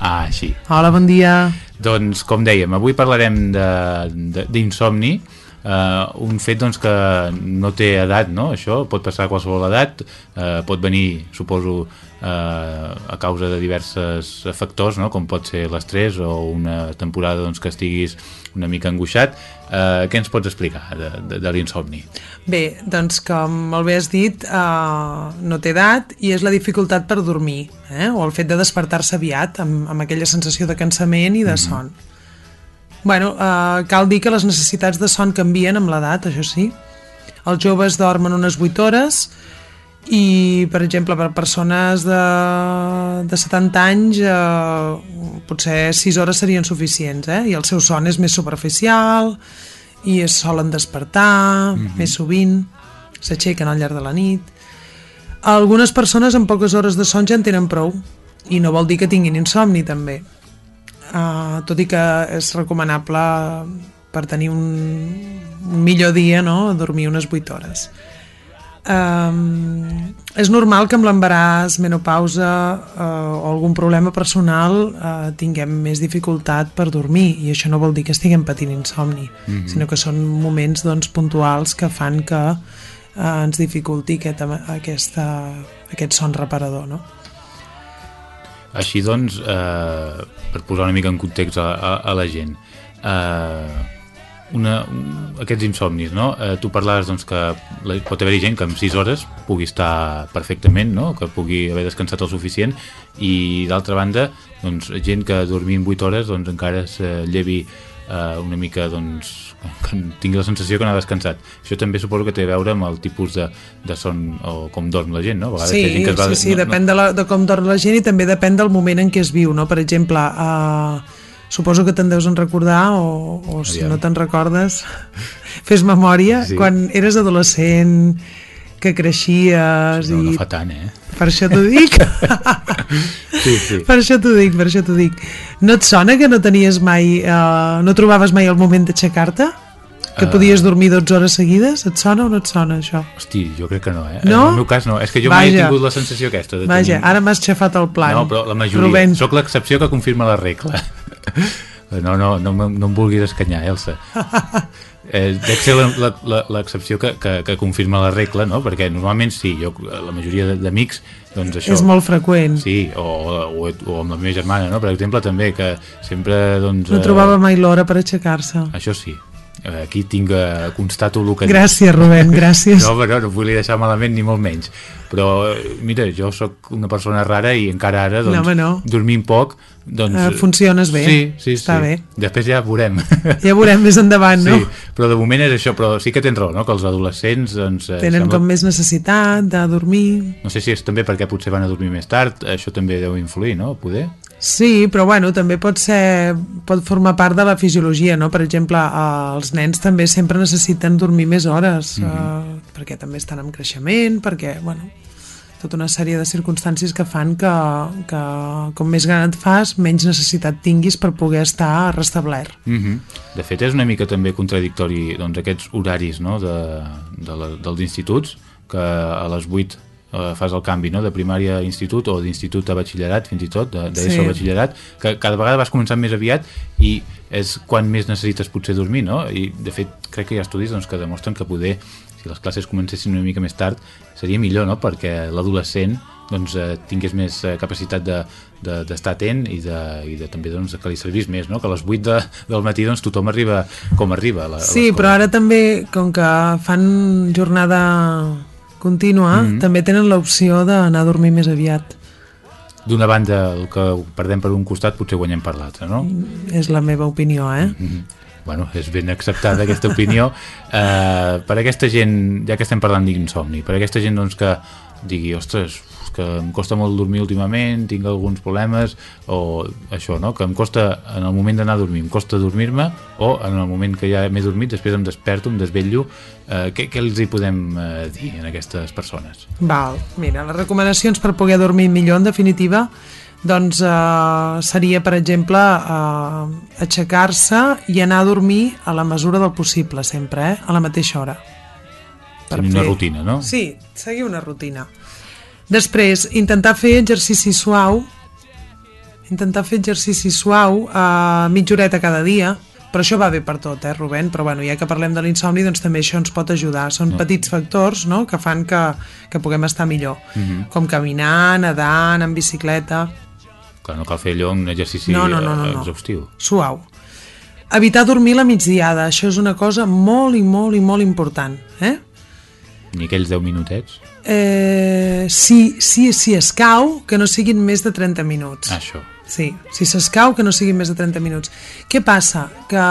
Ah, així. Hola, bon dia. Doncs, com dèiem, avui parlarem de- de- d'insomni, Uh, un fet doncs, que no té edat, no? això pot passar a qualsevol edat, uh, pot venir, suposo, uh, a causa de diversos factors, no? com pot ser l'estrès o una temporada doncs, que estiguis una mica angoixat. Uh, què ens pots explicar de, de, de l'insomni? Bé, doncs com molt bé has dit, uh, no té edat i és la dificultat per dormir, eh? o el fet de despertar-se aviat amb, amb aquella sensació de cansament i de son. Bueno, uh, cal dir que les necessitats de son canvien amb l'edat, això sí. Els joves dormen unes 8 hores i, per exemple, per persones de, de 70 anys eh, potser 6 hores serien suficients, eh? I el seu son és més superficial i es solen despertar Mhm. més sovint, s'aixequen al llarg de la nit. Algunes persones amb poques hores de son ja en tenen prou i no vol dir que tinguin insomni també. Uh, tot i que és recomanable per tenir un, un millor dia, no? dormir unes 8 hores. Eh, és normal que amb l'embaràs, menopausa eh, o algun problema personal eh, tinguem més dificultat per dormir i això no vol dir que estiguem patint insomni, Mhm. sinó que són moments doncs, puntuals que fan que eh, ens dificulti aquest, aquesta, aquest son reparador, no? Així doncs, eh, per posar una mica en context a, a, a la gent, eh, una, un, aquests insomnis, no? Eh, tu parlaves doncs, que la, pot haver-hi gent que en 6 hores pugui estar perfectament, no? que pugui haver descansat el suficient, i d'altra banda, doncs, gent que dormint 8 hores doncs, encara es llevi eh, una mica doncs, que tingui la sensació que no ha descansat. Això també suposo que té a veure amb el tipus de, de son o com dorm la gent, no? A vegades Sí, gent que es va... sí, sí, depèn de, la, de com dorm la gent i també depèn del moment en què es viu, no? Per exemple, uh, suposo que te'n deus en recordar o, o si no te'n recordes, fes memòria, Sí. quan eres adolescent, que creixies No, i... no fa tant, eh? Per això t'ho dic. Sí, sí. per això t'ho dic, per això t'ho dic. No et sona que no tenies mai... Uh, no trobaves mai el moment d'aixecar-te? Que Eh. podies dormir 12 hores seguides? Et sona o no et sona, això? Hosti, jo crec que no, eh? No? En el meu cas no. És que jo mai he Vaja. tingut la sensació aquesta de Vaja, tenir... ara m'has xafat el plan. No, però la majoria. Rubén. Soc l'excepció que confirma la regla. No, no, no, em- no em vulguis escanyar, Elsa. Eh, dec ser l'excepció que, que, que confirma la regla, no? Perquè normalment sí, jo, la majoria d'amics, doncs això... És molt freqüent. Sí, o, o, o amb la meva germana, no? Per exemple, també, que sempre, doncs... No eh, trobava mai l'hora per aixecar-se. Això sí. Eh, Aquí tinc, eh, constato el que... Gràcies, Rubén, gràcies. No, però no vull deixar malament ni molt menys. Però, eh, mira, jo sóc una persona rara i encara ara, doncs, No, no. dormint poc, doncs... Funciones bé. Sí, sí, Està sí. bé. Després ja veurem. Ja veurem més endavant, no? Sí, però de moment és això, però sí que tens raó, no? Que els adolescents, doncs... Tenen sembla- com més necessitat de dormir. No sé si és també perquè potser van a dormir més tard, això també deu influir, no? Poder? Sí, però bueno, també pot ser pot formar part de la fisiologia, no? Per exemple, eh, els nens també sempre necessiten dormir més hores, Mhm. eh, perquè també estan en creixement, perquè, bueno, tota una sèrie de circumstàncies que fan que, que com més gran et fas, menys necessitat tinguis per poder estar restablert. Mm De fet, és una mica també contradictori doncs, aquests horaris no? de, de la, dels instituts, que a les 8 eh, fas el canvi no? de primària a institut o d'institut a batxillerat, fins i tot, de, de Sí. ESO a batxillerat, que cada vegada vas començant més aviat i és quan més necessites potser dormir, no? I, de fet, crec que hi ha estudis doncs, que demostren que poder, si les classes comencessin una mica més tard, seria millor, no? Perquè l'adolescent doncs, eh, tingués més eh, capacitat de de- d'estar atent i, de, i de, també doncs, que li servís més, no? que a les 8 de, del matí doncs, tothom arriba com arriba. A la, a Sí, però ara també, com que fan jornada contínua, Mhm. també tenen l'opció d'anar a dormir més aviat. D'una banda, el que perdem per un costat potser guanyem per l'altre, no? És la meva opinió, eh? Mhm. Bueno, és ben acceptada aquesta opinió. Uh, per aquesta gent, ja que estem parlant d'insomni, per aquesta gent doncs, que digui, ostres, que em costa molt dormir últimament, tinc alguns problemes, o això, no? que em costa, en el moment d'anar a dormir, em costa dormir-me, o en el moment que ja m'he dormit, després em desperto, em desvetllo, uh, què, què els hi podem uh, dir a aquestes persones? Val, mira, les recomanacions per poder dormir millor, en definitiva, doncs eh, seria, per exemple, eh, aixecar-se i anar a dormir a la mesura del possible, sempre, eh? a la mateixa hora. Per una fer- rutina, no? Sí, seguir una rutina. Després, intentar fer exercici suau, intentar fer exercici suau a mitja horeta cada dia, però això va bé per tot, eh, Rubén? Però bueno, ja que parlem de l'insomni, doncs també això ens pot ajudar. Són No. petits factors no? que fan que, que puguem estar millor, Mhm. com caminar, nedant, en bicicleta, Clar, no cal fer allò un exercici No, no, no, eh, no, no. exhaustiu. suau. Evitar dormir la migdiada, això és una cosa molt i molt i molt important, eh? Ni aquells 10 minutets. Eh, si, si, si escau, que no siguin més de 30 minuts. Això. Sí, si s'escau, que no siguin més de 30 minuts. Què passa? Que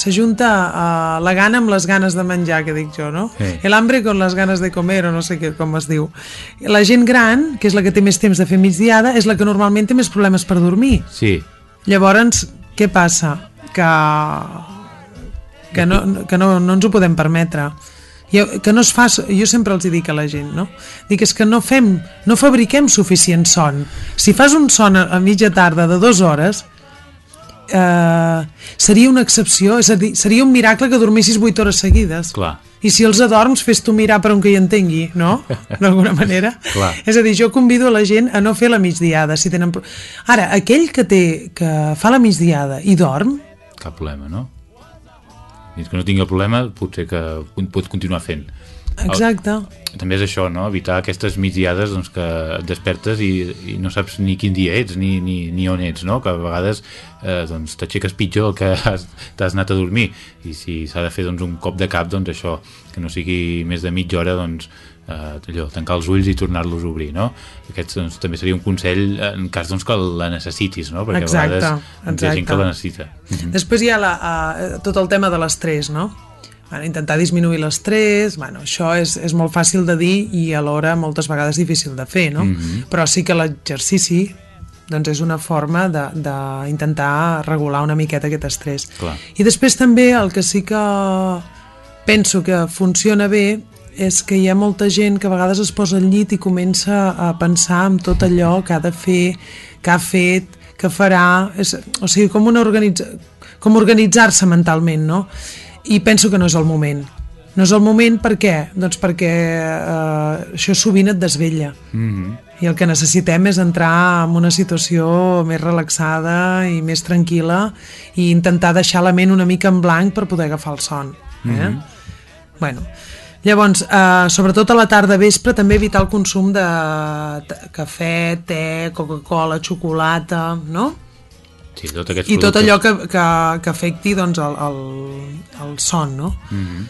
s'ajunta uh, la gana amb les ganes de menjar, que dic jo, no? Sí. El hambre con les ganes de comer, o no sé què, com es diu. La gent gran, que és la que té més temps de fer migdiada, és la que normalment té més problemes per dormir. Sí, Llavors, què passa? Que, que, no, que no, no ens ho podem permetre. Jo, que no es fa, jo sempre els dic a la gent, no? Dic, és que no fem, no fabriquem suficient son. Si fas un son a, a mitja tarda de dues hores, eh, seria una excepció, és a dir, seria un miracle que dormissis 8 hores seguides. clar. I si els adorms, fes tu mirar per on que hi entengui, no? D'alguna manera. Clar. És a dir, jo convido a la gent a no fer la migdiada. Si tenen... Ara, aquell que té que fa la migdiada i dorm, Cap problema, no? Fins que no tingui el problema, potser que pot continuar fent. exacte. També és això, no? Evitar aquestes migdiades doncs, que et despertes i, i no saps ni quin dia ets ni, ni, ni on ets, no? Que a vegades eh, doncs, t'aixeques pitjor que has- t'has anat a dormir i si s'ha de fer doncs, un cop de cap, doncs això, que no sigui més de mitja hora, doncs eh, allò, tancar els ulls i tornar-los a obrir, no? Aquest doncs, també seria un consell en cas doncs, que la necessitis, no? Perquè Exacte, a vegades doncs, hi ha gent exacte. que la necessita. Mhm. Després hi ha la, uh, tot el tema de l'estrès, no? Bueno, intentar disminuir l'estrès, bueno, això és, és molt fàcil de dir i alhora moltes vegades difícil de fer, no? Mhm. Però sí que l'exercici doncs és una forma de- d'intentar regular una miqueta aquest estrès. Clar. I després també el que sí que penso que funciona bé és que hi ha molta gent que a vegades es posa al llit i comença a pensar en tot allò que ha de fer, que ha fet, que farà, és, o sigui, com, una organitza, com organitzar-se mentalment, no? I penso que no és el moment. No és el moment per què? Doncs perquè eh, això sovint et desvella. Mhm. I el que necessitem és entrar en una situació més relaxada i més tranquil·la i intentar deixar la ment una mica en blanc per poder agafar el son. Eh? Mhm. Bueno, llavors, eh, sobretot a la tarda vespre també evitar el consum de cafè, te, Coca-Cola, xocolata, no? Sí, tot aquests I tot productes. allò que, que, que afecti doncs, el, el, el son, no? Mhm.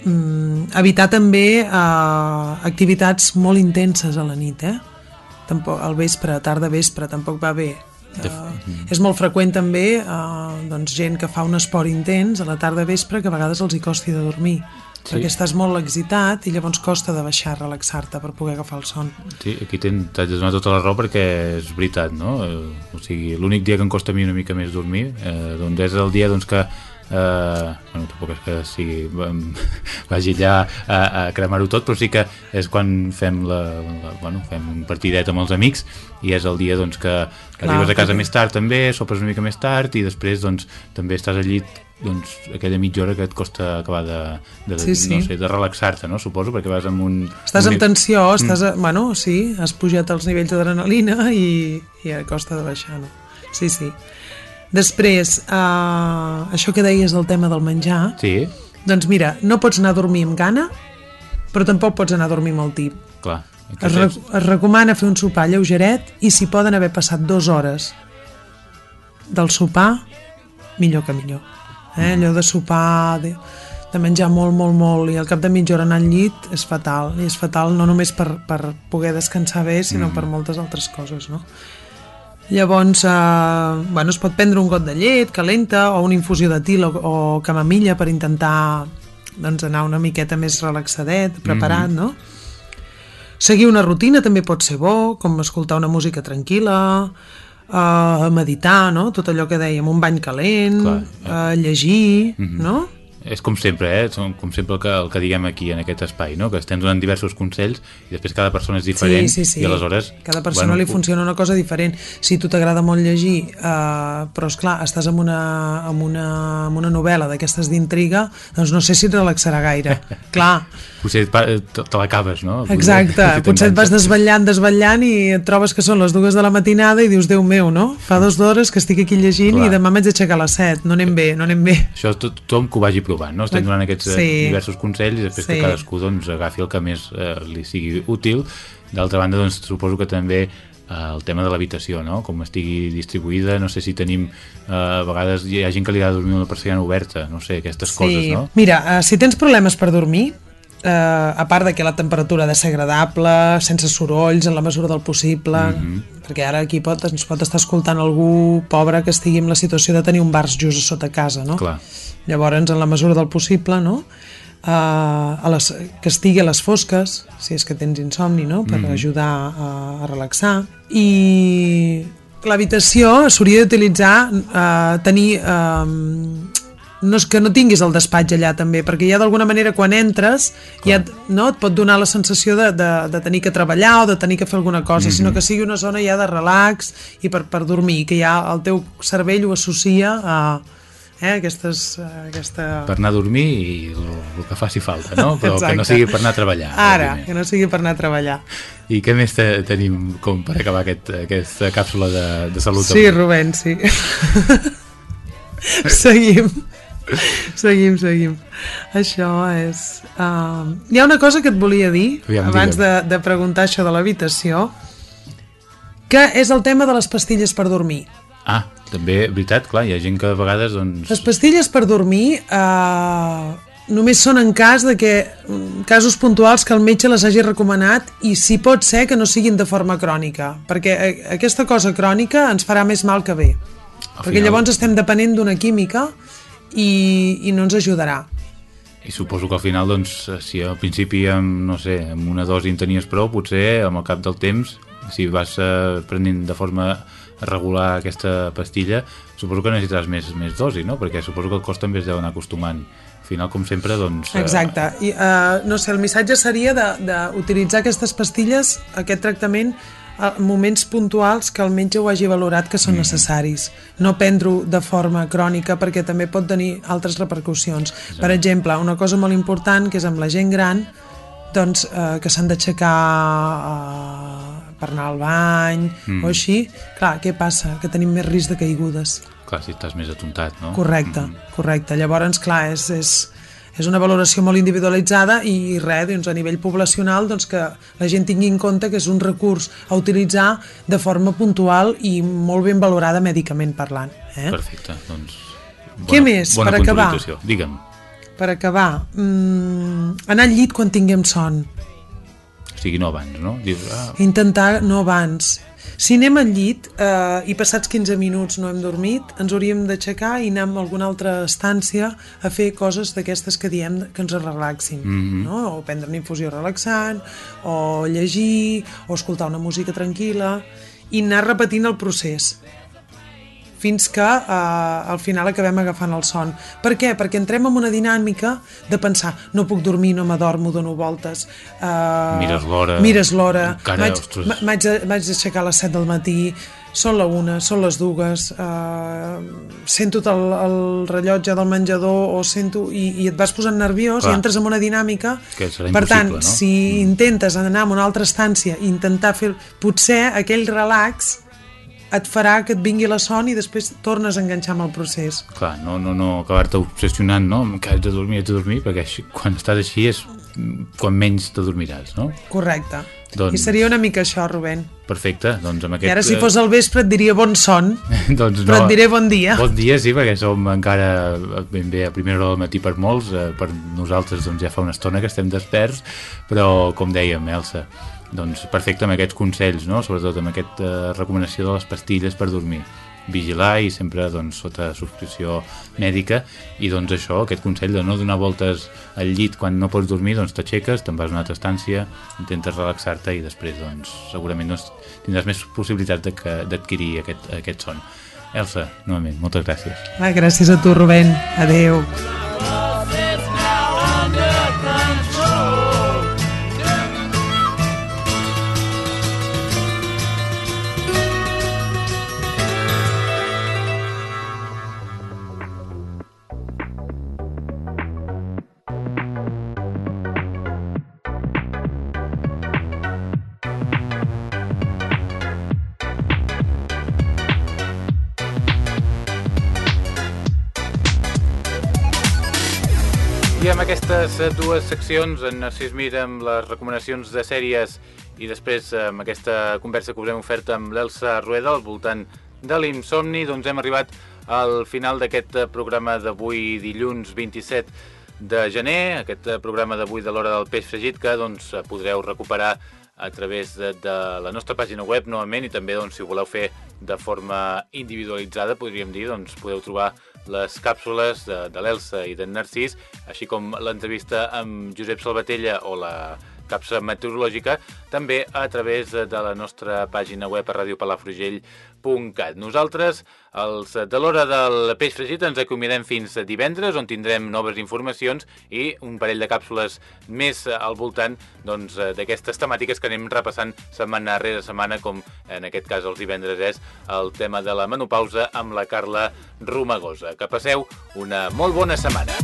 Mm, evitar també eh, activitats molt intenses a la nit, eh? Tampoc, al vespre, tarda vespre, tampoc va bé. Uh, és molt freqüent també uh, doncs, gent que fa un esport intens a la tarda vespre que a vegades els hi costi de dormir Sí. perquè estàs molt excitat i llavors costa de baixar, relaxar-te per poder agafar el son. Sí, aquí t'haig de donar tota la raó perquè és veritat, no? Eh, o sigui, l'únic dia que em costa a mi una mica més dormir eh, doncs és el dia doncs, que eh, bueno, tampoc és que sigui, vagi allà a, a cremar-ho tot, però sí que és quan fem, la, la, bueno, fem un partidet amb els amics i és el dia doncs, que Clar, arribes a casa perquè- més tard també, sopes una mica més tard i després doncs, també estàs al llit doncs, aquella mitja hora que et costa acabar de, de, Sí, sí. No sé, de relaxar-te, no? suposo, perquè vas amb un... Estàs un- en tensió, estàs, a, bueno, sí, has pujat els nivells d'adrenalina i, i costa de baixar, no? Sí, sí. Després, uh, això que deies del tema del menjar, Sí, doncs mira, no pots anar a dormir amb gana, però tampoc pots anar a dormir amb el tip. clar. Es, re es recomana fer un sopar lleugeret i si poden haver passat dues hores del sopar, millor que millor. Eh? Allò de sopar, de, de menjar molt, molt, molt i al cap de mitja hora anar al llit és fatal. I és fatal no només per, per poder descansar bé, sinó Mm. per moltes altres coses, no? Llavors, eh, bueno, es pot prendre un got de llet calenta o una infusió de til o, o camamilla per intentar doncs, anar una miqueta més relaxadet, preparat, Mhm. no? Seguir una rutina també pot ser bo, com escoltar una música tranquil·la, eh, meditar, no? Tot allò que dèiem, un bany calent, Clar, eh, llegir, Mhm. no? És com sempre, eh? Som com sempre el que, el que diguem aquí en aquest espai, no? Que estem donant diversos consells i després cada persona és diferent sí, sí, sí. i aleshores... Cada persona li funciona una cosa diferent. Si tu t'agrada molt llegir, eh, però és clar, estàs amb una, amb una, amb una novel·la d'aquestes d'intriga, doncs no sé si et relaxarà gaire. clar, Potser pa- te, l'acabes, no? exacte. Potser Potser et vas desvetllant, desvetllant i et trobes que són les dues de la matinada i dius, Déu meu, no? Fa dues d'hores que estic aquí llegint Clar. i demà m'haig d'aixecar a les set. No anem bé, no anem bé. Això tot, tothom que ho vagi provant, no? Estem donant aquests Sí. sí. diversos consells i després Sí. que cadascú doncs, agafi el que més eh, li sigui útil. D'altra banda, doncs, suposo que també eh, el tema de l'habitació, no? Com estigui distribuïda, no sé si tenim eh, a vegades hi ha gent que li agrada dormir amb la persiana oberta, no sé, aquestes coses, no? Mira, si tens problemes per dormir, uh, a part de que la temperatura ha de ser agradable, sense sorolls, en la mesura del possible, Mhm. perquè ara aquí pot, ens pot estar escoltant algú pobre que estigui en la situació de tenir un bar just a sota casa, no? Clar. Llavors, en la mesura del possible, no? Uh, a les, que estigui a les fosques, si és que tens insomni, no? Per Mhm. ajudar a, a relaxar. I l'habitació s'hauria d'utilitzar, uh, tenir... Uh, no és que no tinguis el despatx allà també, perquè ja d'alguna manera quan entres ja et- no, et pot donar la sensació de, de, de tenir que treballar o de tenir que fer alguna cosa, Mhm. sinó que sigui una zona ja de relax i per, per dormir, que ja el teu cervell ho associa a eh, aquestes, aquesta... per anar a dormir i el que faci falta, no? Però Exacte. que no sigui per anar a treballar. Ara, òbviament. que no sigui per anar a treballar. I què més te, tenim com per acabar aquest, aquesta càpsula de, de salut? Sí, avui? Rubén, sí. seguim. Seguim, seguim. Això és... Uh... Hi ha una cosa que et volia dir, Aviam, abans de, digue'm. de preguntar això de l'habitació, que és el tema de les pastilles per dormir. Ah, també, veritat, clar, hi ha gent que a vegades, doncs... Les pastilles per dormir eh, només són en cas de que mm, casos puntuals que el metge les hagi recomanat i si pot ser que no siguin de forma crònica, perquè eh, aquesta cosa crònica ens farà més mal que bé. perquè final- llavors estem depenent d'una química i, i no ens ajudarà. I suposo que al final, doncs, si al principi amb, no sé, amb una dosi en tenies prou, potser amb el cap del temps, si vas eh, prenent de forma regular aquesta pastilla, suposo que necessitaràs més, més dosi, no? Perquè suposo que el cos també es deu anar acostumant. Al final, com sempre, doncs... eh, Exacte. I, uh, no sé, el missatge seria d'utilitzar aquestes pastilles, aquest tractament, moments puntuals que el metge ho hagi valorat que són necessaris. No prendre-ho de forma crònica perquè també pot tenir altres repercussions. Per exemple, una cosa molt important que és amb la gent gran doncs, eh, que s'han d'aixecar eh, per anar al bany Mm. o així, clar, què passa? Que tenim més risc de caigudes. Clar, si estàs més atontat, no? Correcte, correcte. Llavors, clar, és, és, és una valoració molt individualitzada i res, doncs, a nivell poblacional doncs, que la gent tingui en compte que és un recurs a utilitzar de forma puntual i molt ben valorada mèdicament parlant. Eh? Perfecte, doncs... Què més, bona per acabar? Digue'm. Per acabar, mm, anar al llit quan tinguem son. O sigui, no abans, no? Dius, ah, Intentar no abans. Si anem al llit eh, i passats 15 minuts no hem dormit, ens hauríem d'aixecar i anar a alguna altra estància a fer coses d'aquestes que diem que ens relaxin. Mhm. no? O prendre una infusió relaxant, o llegir, o escoltar una música tranquil·la, i anar repetint el procés fins que eh, al final acabem agafant el son. Per què? Perquè entrem en una dinàmica de pensar no puc dormir, no m'adormo, dono voltes... Eh, Mires l'hora. Mires l'hora. De- m'haig d'aixecar a les 7 del matí, són la una, són les dues, eh, sento el, el rellotge del menjador o sento, i, i et vas posant nerviós Clar. i entres en una dinàmica per tant, no? si intentes anar a una altra estància i intentar fer potser aquell relax et farà que et vingui la son i després tornes a enganxar amb el procés. clar, no, no, no acabar-te obsessionant, no? Que haig de dormir, haig de dormir, perquè així, quan estàs així és quan menys te dormiràs, no? Correcte. Doncs- I seria una mica això, Rubén. Perfecte, doncs amb aquest... I ara si eh, fos al vespre et diria bon son, doncs però et diré bon dia. Bon dia, sí, perquè som encara ben bé a primera hora del matí per molts, eh, per nosaltres doncs, ja fa una estona que estem desperts, però com dèiem, Elsa, doncs perfecte amb aquests consells, no? sobretot amb aquesta recomanació de les pastilles per dormir vigilar i sempre doncs, sota subscripció mèdica i doncs això, aquest consell de no donar voltes al llit quan no pots dormir, doncs t'aixeques, te'n vas a una altra estància, intentes relaxar-te i després doncs, segurament doncs, tindràs més que- d'adquirir aquest, aquest son. Elsa, novament, moltes gràcies. Ah, gràcies a tu, Rubén. Adeu. I aquestes eh, dues seccions, en Narcís Mir amb les recomanacions de sèries i després eh, amb aquesta conversa que us hem ofert amb l'Elsa Rueda al voltant de l'insomni, doncs hem arribat al final d'aquest eh, programa d'avui dilluns 27 de gener, aquest programa d'avui de l'hora del peix fregit que doncs, podreu recuperar a través de, de la nostra pàgina web novament i també doncs, si ho voleu fer de forma individualitzada, podríem dir, doncs podeu trobar les càpsules de, de l'Elsa i d'en Narcís, així com l'entrevista amb Josep Salvatella o la capsa meteorològica, també a través de la nostra pàgina web a radiopalafrugell.cat. Nosaltres, els de l'hora del peix fregit, ens acomiadem fins divendres, on tindrem noves informacions i un parell de càpsules més al voltant doncs, d'aquestes temàtiques que anem repassant setmana rere setmana, com en aquest cas els divendres és el tema de la menopausa amb la Carla Romagosa. Que passeu una molt bona setmana.